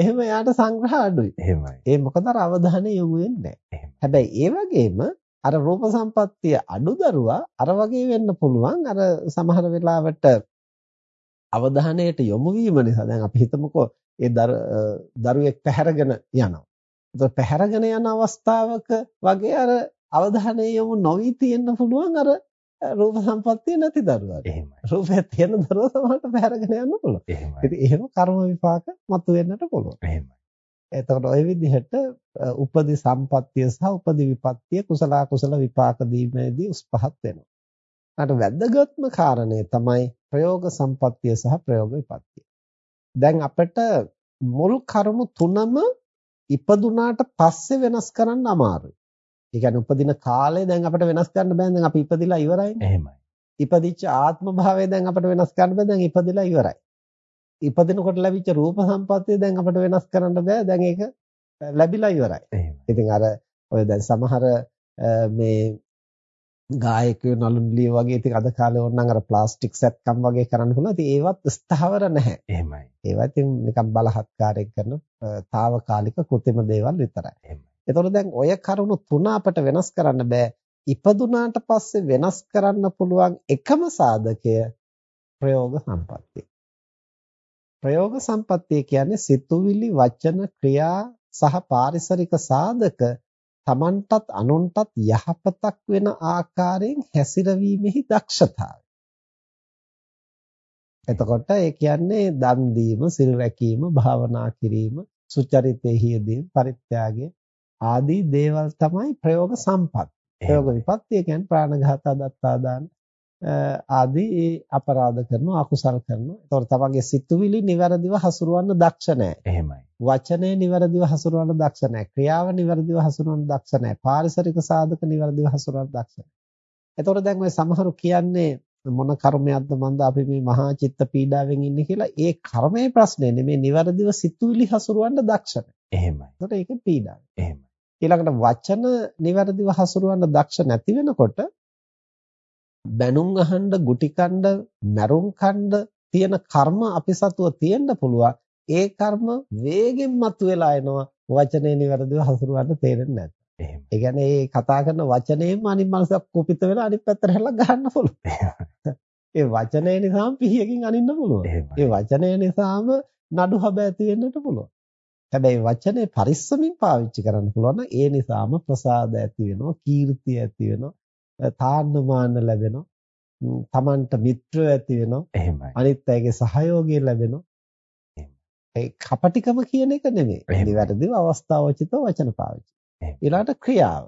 එහෙම යාට සංග්‍රහ අඩුයි. එහෙමයි. ඒ මොකද අර අවධානය යොමු වෙන්නේ නැහැ. හැබැයි ඒ වගේම අර රූප සම්පත්තිය අඩු දරුවා අර වගේ වෙන්න පුළුවන්. අර සමහර වෙලාවට අවධානයට යොමු වීම නිසා. දැන් අපි හිතමුකෝ ඒ දරුවෙක් පැහැරගෙන යනවා. ඒතකොට පැහැරගෙන යන අවස්ථාවක වගේ අර අවධානය යොමු නොවි තියෙන්න පුළුවන් අර රූප සම්පත්තිය නැති දරුවාට. එහෙමයි. රූපය තියෙන දරුවා සමහරට පැහැරගෙන යන්න පුළුවන්. එහෙමයි. ඉතින් එහෙම කර්ම විපාක මතුවෙන්නට පුළුවන්. එහෙමයි. එතකොට ওই විදිහට උපදි සම්පත්තිය සහ උපදි විපත්තිය කුසල කුසල විපාක දීමේදී උස් පහත් වෙනවා. අට වැදගත්ම කාරණය තමයි ප්‍රයෝග සම්පත්තිය සහ ප්‍රයෝග විපත්තිය. දැන් අපිට මුල් කරුණු තුනම ඉපදුනාට පස්සේ වෙනස් කරන්න අමාරුයි. ඒ කියන්නේ උපදින කාලය දැන් අපිට වෙනස් කරන්න බෑ දැන් අපි ඉපදිලා ඉවරයිනේ. එහෙමයි. ඉපදිච්ච ආත්ම භාවය දැන් අපිට වෙනස් කරන්න බෑ දැන් ඉපදිලා ඉවරයි. ඉපදිනකොට ලැබිච්ච රූප සම්පත්තිය දැන් අපිට වෙනස් කරන්න බෑ දැන් ඒක ලැබිලා ඉවරයි. ඉතින් අර ඔය දැන් සමහර මේ ගායකයෝ නළුනිලිය වගේ ඉතින් අද කාලේ ඕනනම් අර ප්ලාස්ටික් සැත්කම් වගේ කරන්න පුළුවන්. ඉතින් ඒවත් ස්ථාවර නැහැ. එහෙමයි. ඒවා ඉතින් නිකන් බලහත්කාරයෙන් කරන తాවකාලික કૃත්‍රිම දේවල් විතරයි. එහෙමයි. එතකොට දැන් ඔය කරුණු තුන අපිට වෙනස් කරන්න බෑ. ඉපදුනාට පස්සේ වෙනස් කරන්න පුළුවන් එකම සාධකය ප්‍රයෝග සම්පත්තිය. ප්‍රයෝග සම්පත්තිය කියන්නේ සිතුවිලි වචන ක්‍රියා සහ පාරිසරික සාධක තමන්ටත් අනුන්ටත් යහපතක් වෙන ආකාරයෙන් හැසිරවීමෙහි දක්ෂතාවය. එතකොට ඒ කියන්නේ දන් දීම, සිල් රැකීම, භාවනා කිරීම, සුචරිතෙහි යෙදීම, පරිත්‍යාගය ආදී දේවල් තමයි ප්‍රයෝග සම්පත්. ප්‍රයෝග විපත්තිය කියන්නේ ප්‍රාණඝාත, දත්තාදාන ආදී ඒ අපරාධ කරනවා අකුසල් කරනවා. ඒතකොට තමන්ගේ සිතුවිලි નિවරදිව හසුරවන්න දක්ෂ නැහැ. එහෙමයි. වචනය નિවරදිව හසුරවන්න දක්ෂ නැහැ. ක්‍රියාව નિවරදිව හසුරවන්න දක්ෂ නැහැ. පාරිසරික සාධක નિවරදිව හසුරවන්න දක්ෂ නැහැ. ඒතකොට දැන් ඔය සමහරු කියන්නේ මොන කර්මයක්ද මන්ද අපි මේ මහා චිත්ත පීඩාවෙන් ඉන්නේ කියලා ඒ කර්මයේ ප්‍රශ්නේ නෙමෙයි નિවරදිව සිතුවිලි හසුරවන්න දක්ෂ නැහැ. එහෙමයි. ඒතකොට ඒක පීඩාව. එහෙමයි. ඊළඟට වචන નિවරදිව හසුරවන්න දක්ෂ නැති වෙනකොට බැනුම් අහන්න, ගුටි කණ්ඩ, මැරුම් කණ්ඩ තියෙන කර්ම අපි සතුව තියෙන්න පුළුවන්. ඒ කර්ම වේගෙන් මතුවලා එනවා වචනේ નિවරදිව හසුරවන්න තේරෙන්නේ නැත්නම්. එහෙම. ඒ කියන්නේ මේ කතා කරන වචනේම අනිත් මනසක් කුපිත වෙලා අනිත් පැත්තට හැලලා ගහන්න පුළුවන්. ඒ වචනේ නිසාම පිහියකින් අනින්න පුළුවන්. ඒ වචනේ නිසාම නඩු හබ ඇති වෙන්නට පුළුවන්. හැබැයි වචනේ පරිස්සමින් පාවිච්චි කරන්න පුළුවන් ඒ නිසාම ප්‍රසාද ඇති වෙනවා, කීර්තිය ඇති වෙනවා, තාන්න මාන්න ලැබෙනවා. තමන්ට මිත්‍රයෝ ඇති වෙනවා. එහෙමයි. අනිත් අයගේ සහයෝගය ලැබෙනවා. ඒ කපටිකම කියන එක නෙමෙයි. නිවැරදිව අවස්ථාවචිතව වචන පාවිච්චි. ඊළඟට ක්‍රියාව.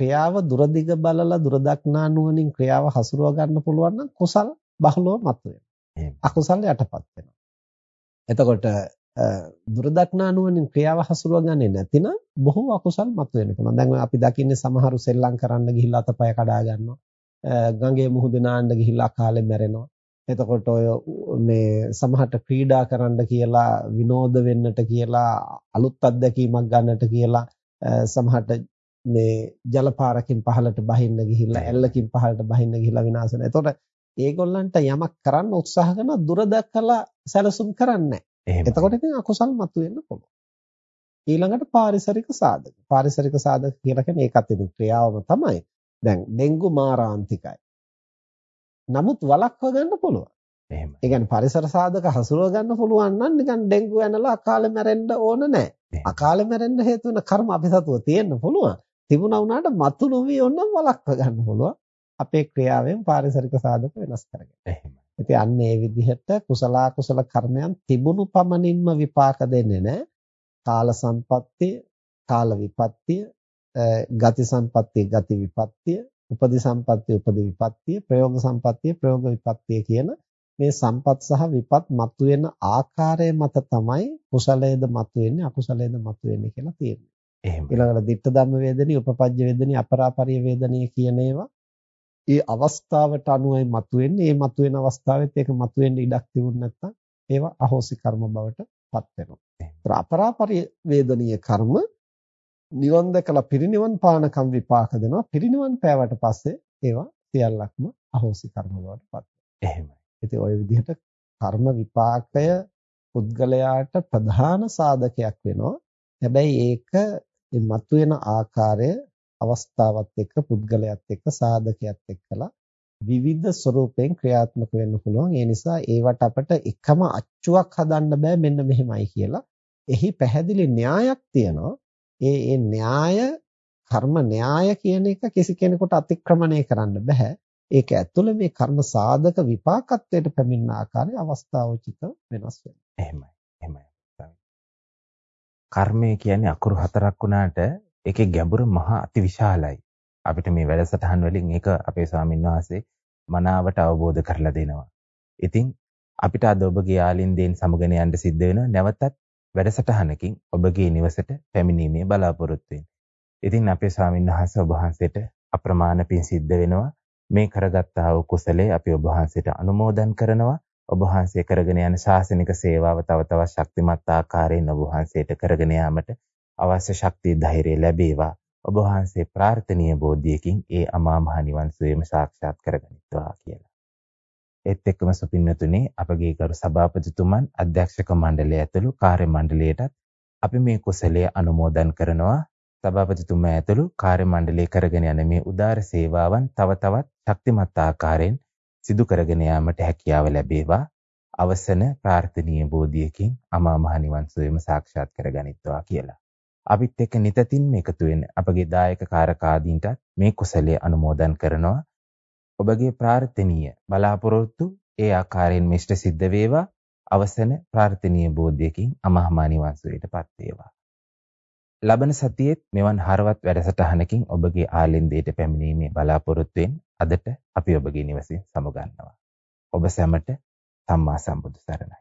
ක්‍රියාව දුරදිග බලලා දුරදක්නා නුවණින් ක්‍රියාව හසුරව ගන්න පුළුවන් නම් කුසල් බහලව මතුවෙනවා. අකුසල් යටපත් වෙනවා. එතකොට දුරදක්නා නුවණින් ක්‍රියාව හසුරව ගන්නේ නැතිනම් බොහෝ අකුසල් මතුවෙන්න පුළුවන්. දැන් අපි දකින්නේ සමහරු සෙල්ලම් කරන්න ගිහිල්ලා අතපය කඩා ගන්නවා. ගඟේ මුහුදේ නාන්න ගිහිල්ලා අකාලේ මැරෙනවා. එතකොට ඔය මේ සමහරට ක්‍රීඩා කරන්න කියලා විනෝද වෙන්නට කියලා අලුත් අත්දැකීමක් ගන්නට කියලා සමහරට මේ ජලපාරකින් පහළට බහින්න ගිහිල්ලා ඇල්ලකින් පහළට බහින්න ගිහිල්ලා විනාශ වෙනවා. එතකොට ඒගොල්ලන්ට යමක් කරන්න උත්සාහ කරන දුර දැකලා සැලසුම් කරන්නේ එතකොට ඉතින් අකුසල් මතුවෙන්න පුළුවන්. ඊළඟට පාරිසරික සාධක. පාරිසරික සාධක කියලා කියන්නේ ඒකත් ඉතින් ක්‍රියාවම තමයි. දැන් ඩෙන්ගු මාරාන්තිකයි. නමුත් වළක්ව ගන්න පුළුවන්. එහෙම. ඒ කියන්නේ පරිසර සාධක හසුරව ගන්න පුළුවන් නම් නිකන් ඩෙන්ගු ඇනලා අකාලේ මැරෙන්න ඕන නැහැ. අකාලේ මැරෙන්න හේතු වෙන කර්ම අපි සතුව තියෙන්න පුළුවන්. තිබුණා වුණාට මතු නොවි ඕනම් වළක්ව ගන්න පුළුවන්. අපේ ක්‍රියාවෙන් පාරිසරික සාධක වෙනස් කරගෙන. එහෙම. ඉතින් අන්න ඒ විදිහට කුසල කුසල කර්මයන් තිබුණු පමණින්ම විපාක දෙන්නේ නැහැ. කාල සම්පත්තිය, කාල විපත්තිය, ගති සම්පත්තිය, ගති විපත්තිය, උපදි සම්පත්තිය, උපදි විපත්තිය, ප්‍රයෝග සම්පත්තිය, ප්‍රයෝග විපත්තිය කියන මේ සම්පත් සහ විපත් මතුවෙන ආකාරය මත තමයි කුසලයේද මතුවෙන්නේ අකුසලයේද මතුවෙන්නේ කියලා තියෙන්නේ. එහෙම. ඊළඟට ditta ධම්ම වේදනී, උපපජ්ජ වේදනී, අපරාපරිය වේදනී කියන ඒවා ඒ අවස්ථාවට අනුවයි මතුවෙන්නේ. ඒ මතුවෙන අවස්ථාවෙත් ඒක මතුවෙන්න ඉඩක් තිබුණ නැත්නම් ඒවා අහෝසි කර්ම බවට පත් වෙනවා. ඒතර අපරාපරිවේදනීය කර්ම නිවන් දැකලා පිරිනිවන් පානකම් විපාක දෙනවා. පිරිනිවන් පෑවට පස්සේ ඒවා සියල්ලක්ම අහෝසි කර්ම බවට පත් වෙනවා. එහෙමයි. ඉතින් ওই විදිහට කර්ම විපාකය පුද්ගලයාට ප්‍රධාන සාධකයක් වෙනවා. හැබැයි ඒක මේ මතුවෙන ආකාරය අවස්ථාවත් එක්ක පුද්ගලයාත් එක්ක සාධකයක් එක්කලා විවිධ ස්වරූපයෙන් ක්‍රියාත්මක වෙන්න පුළුවන්. ඒ නිසා ඒවට අපට එකම අච්චුවක් හදන්න බෑ මෙන්න මෙහෙමයි කියලා. එහි පැහැදිලි න්‍යායක් තියෙනවා. ඒ ඒ න්‍යාය කර්ම න්‍යාය කියන එක කිසි කෙනෙකුට අතික්‍රමණය කරන්න බෑ. ඒක ඇතුළේ මේ කර්ම සාධක විපාකත්වයට පැමිණෙන ආකාරය අවස්ථාවෝචිත වෙනස් වෙනවා. එහෙමයි. එහෙමයි. කර්මය කියන්නේ අකුරු හතරක් වුණාට ඒකේ ගැඹුර මහා අතිවිශාලයි. අපිට මේ වැඩසටහන් වලින් ඒක අපේ ස්වාමීන් වහන්සේ මනාවට අවබෝධ කරලා දෙනවා. ඉතින් අපිට අද ඔබගේ යාලින්දෙන් සමගන යන්න සිද්ධ වෙනවා නැවතත් වැඩසටහනකින් ඔබගේ නිවසට පැමිණීමේ බලාපොරොත්තු වෙන්න. ඉතින් අපේ ස්වාමීන් වහන්සේ ඔබ වහන්සේට අප්‍රමාණ පින් සිද්ධ වෙනවා. මේ කරගත්තා වූ කුසලයේ අපි ඔබ වහන්සේට අනුමෝදන් කරනවා. ඔබ වහන්සේ කරගෙන යන ශාසනික සේවාව තව තවත් ශක්තිමත් ආකාරයෙන් ඔබ වහන්සේට කරගෙන යාමට අවශ්‍ය ශක්තිය ධෛර්යය ලැබේවා. ඔබ වහන්සේ ප්‍රාර්ථනීය බෝධියකින් ඒ අමා මහ නිවන් සුවයම සාක්ෂාත් කරගනිත්වා කියලා. ඒත් එක්කම සුපින්නතුනේ අපගේ ගරු සභාපතිතුමන් අධ්‍යක්ෂක මණ්ඩලය ඇතුළු කාර්ය මණ්ඩලයටත් අපි මේ කුසලයේ අනුමෝදන් කරනවා. සභාපතිතුමා ඇතුළු කාර්ය මණ්ඩලය කරගෙන යන මේ උදාර සේවාවන් තව තවත් ශක්තිමත් ආකාරයෙන් සිදු කරගෙන යාමට හැකියාව ලැබේවා. අවසන ප්‍රාර්ථනීය බෝධියකින් අමා මහ නිවන් සුවයම සාක්ෂාත් කරගනිත්වා කියලා. අපිත් එක්ක නිතින් එකතු වෙන අපගේ දායක කාරකාදීන්ටත් මේ කුසලයේ අනුමෝදන් කරනවා. ඔබගේ ප්‍රාර්ථනීය බලාපොරොත්තු ඒ ආකාරයෙන් මිෂ්ඨ සිද්ධ වේවා. අවසන ප්‍රාර්ථනීය බෝධියකින් අමහා නිවන් සුවයටපත් වේවා. ලබන සතියේත් මෙවන් හරවත් වැඩසටහනකින් ඔබගේ ආලින්දයට පැමිණීමේ බලාපොරොත්තුෙන් අදට අපි ඔබගේ නිවසින් සමුගන්නවා. ඔබ සැමට සම්මා සම්බුදු සරණයි.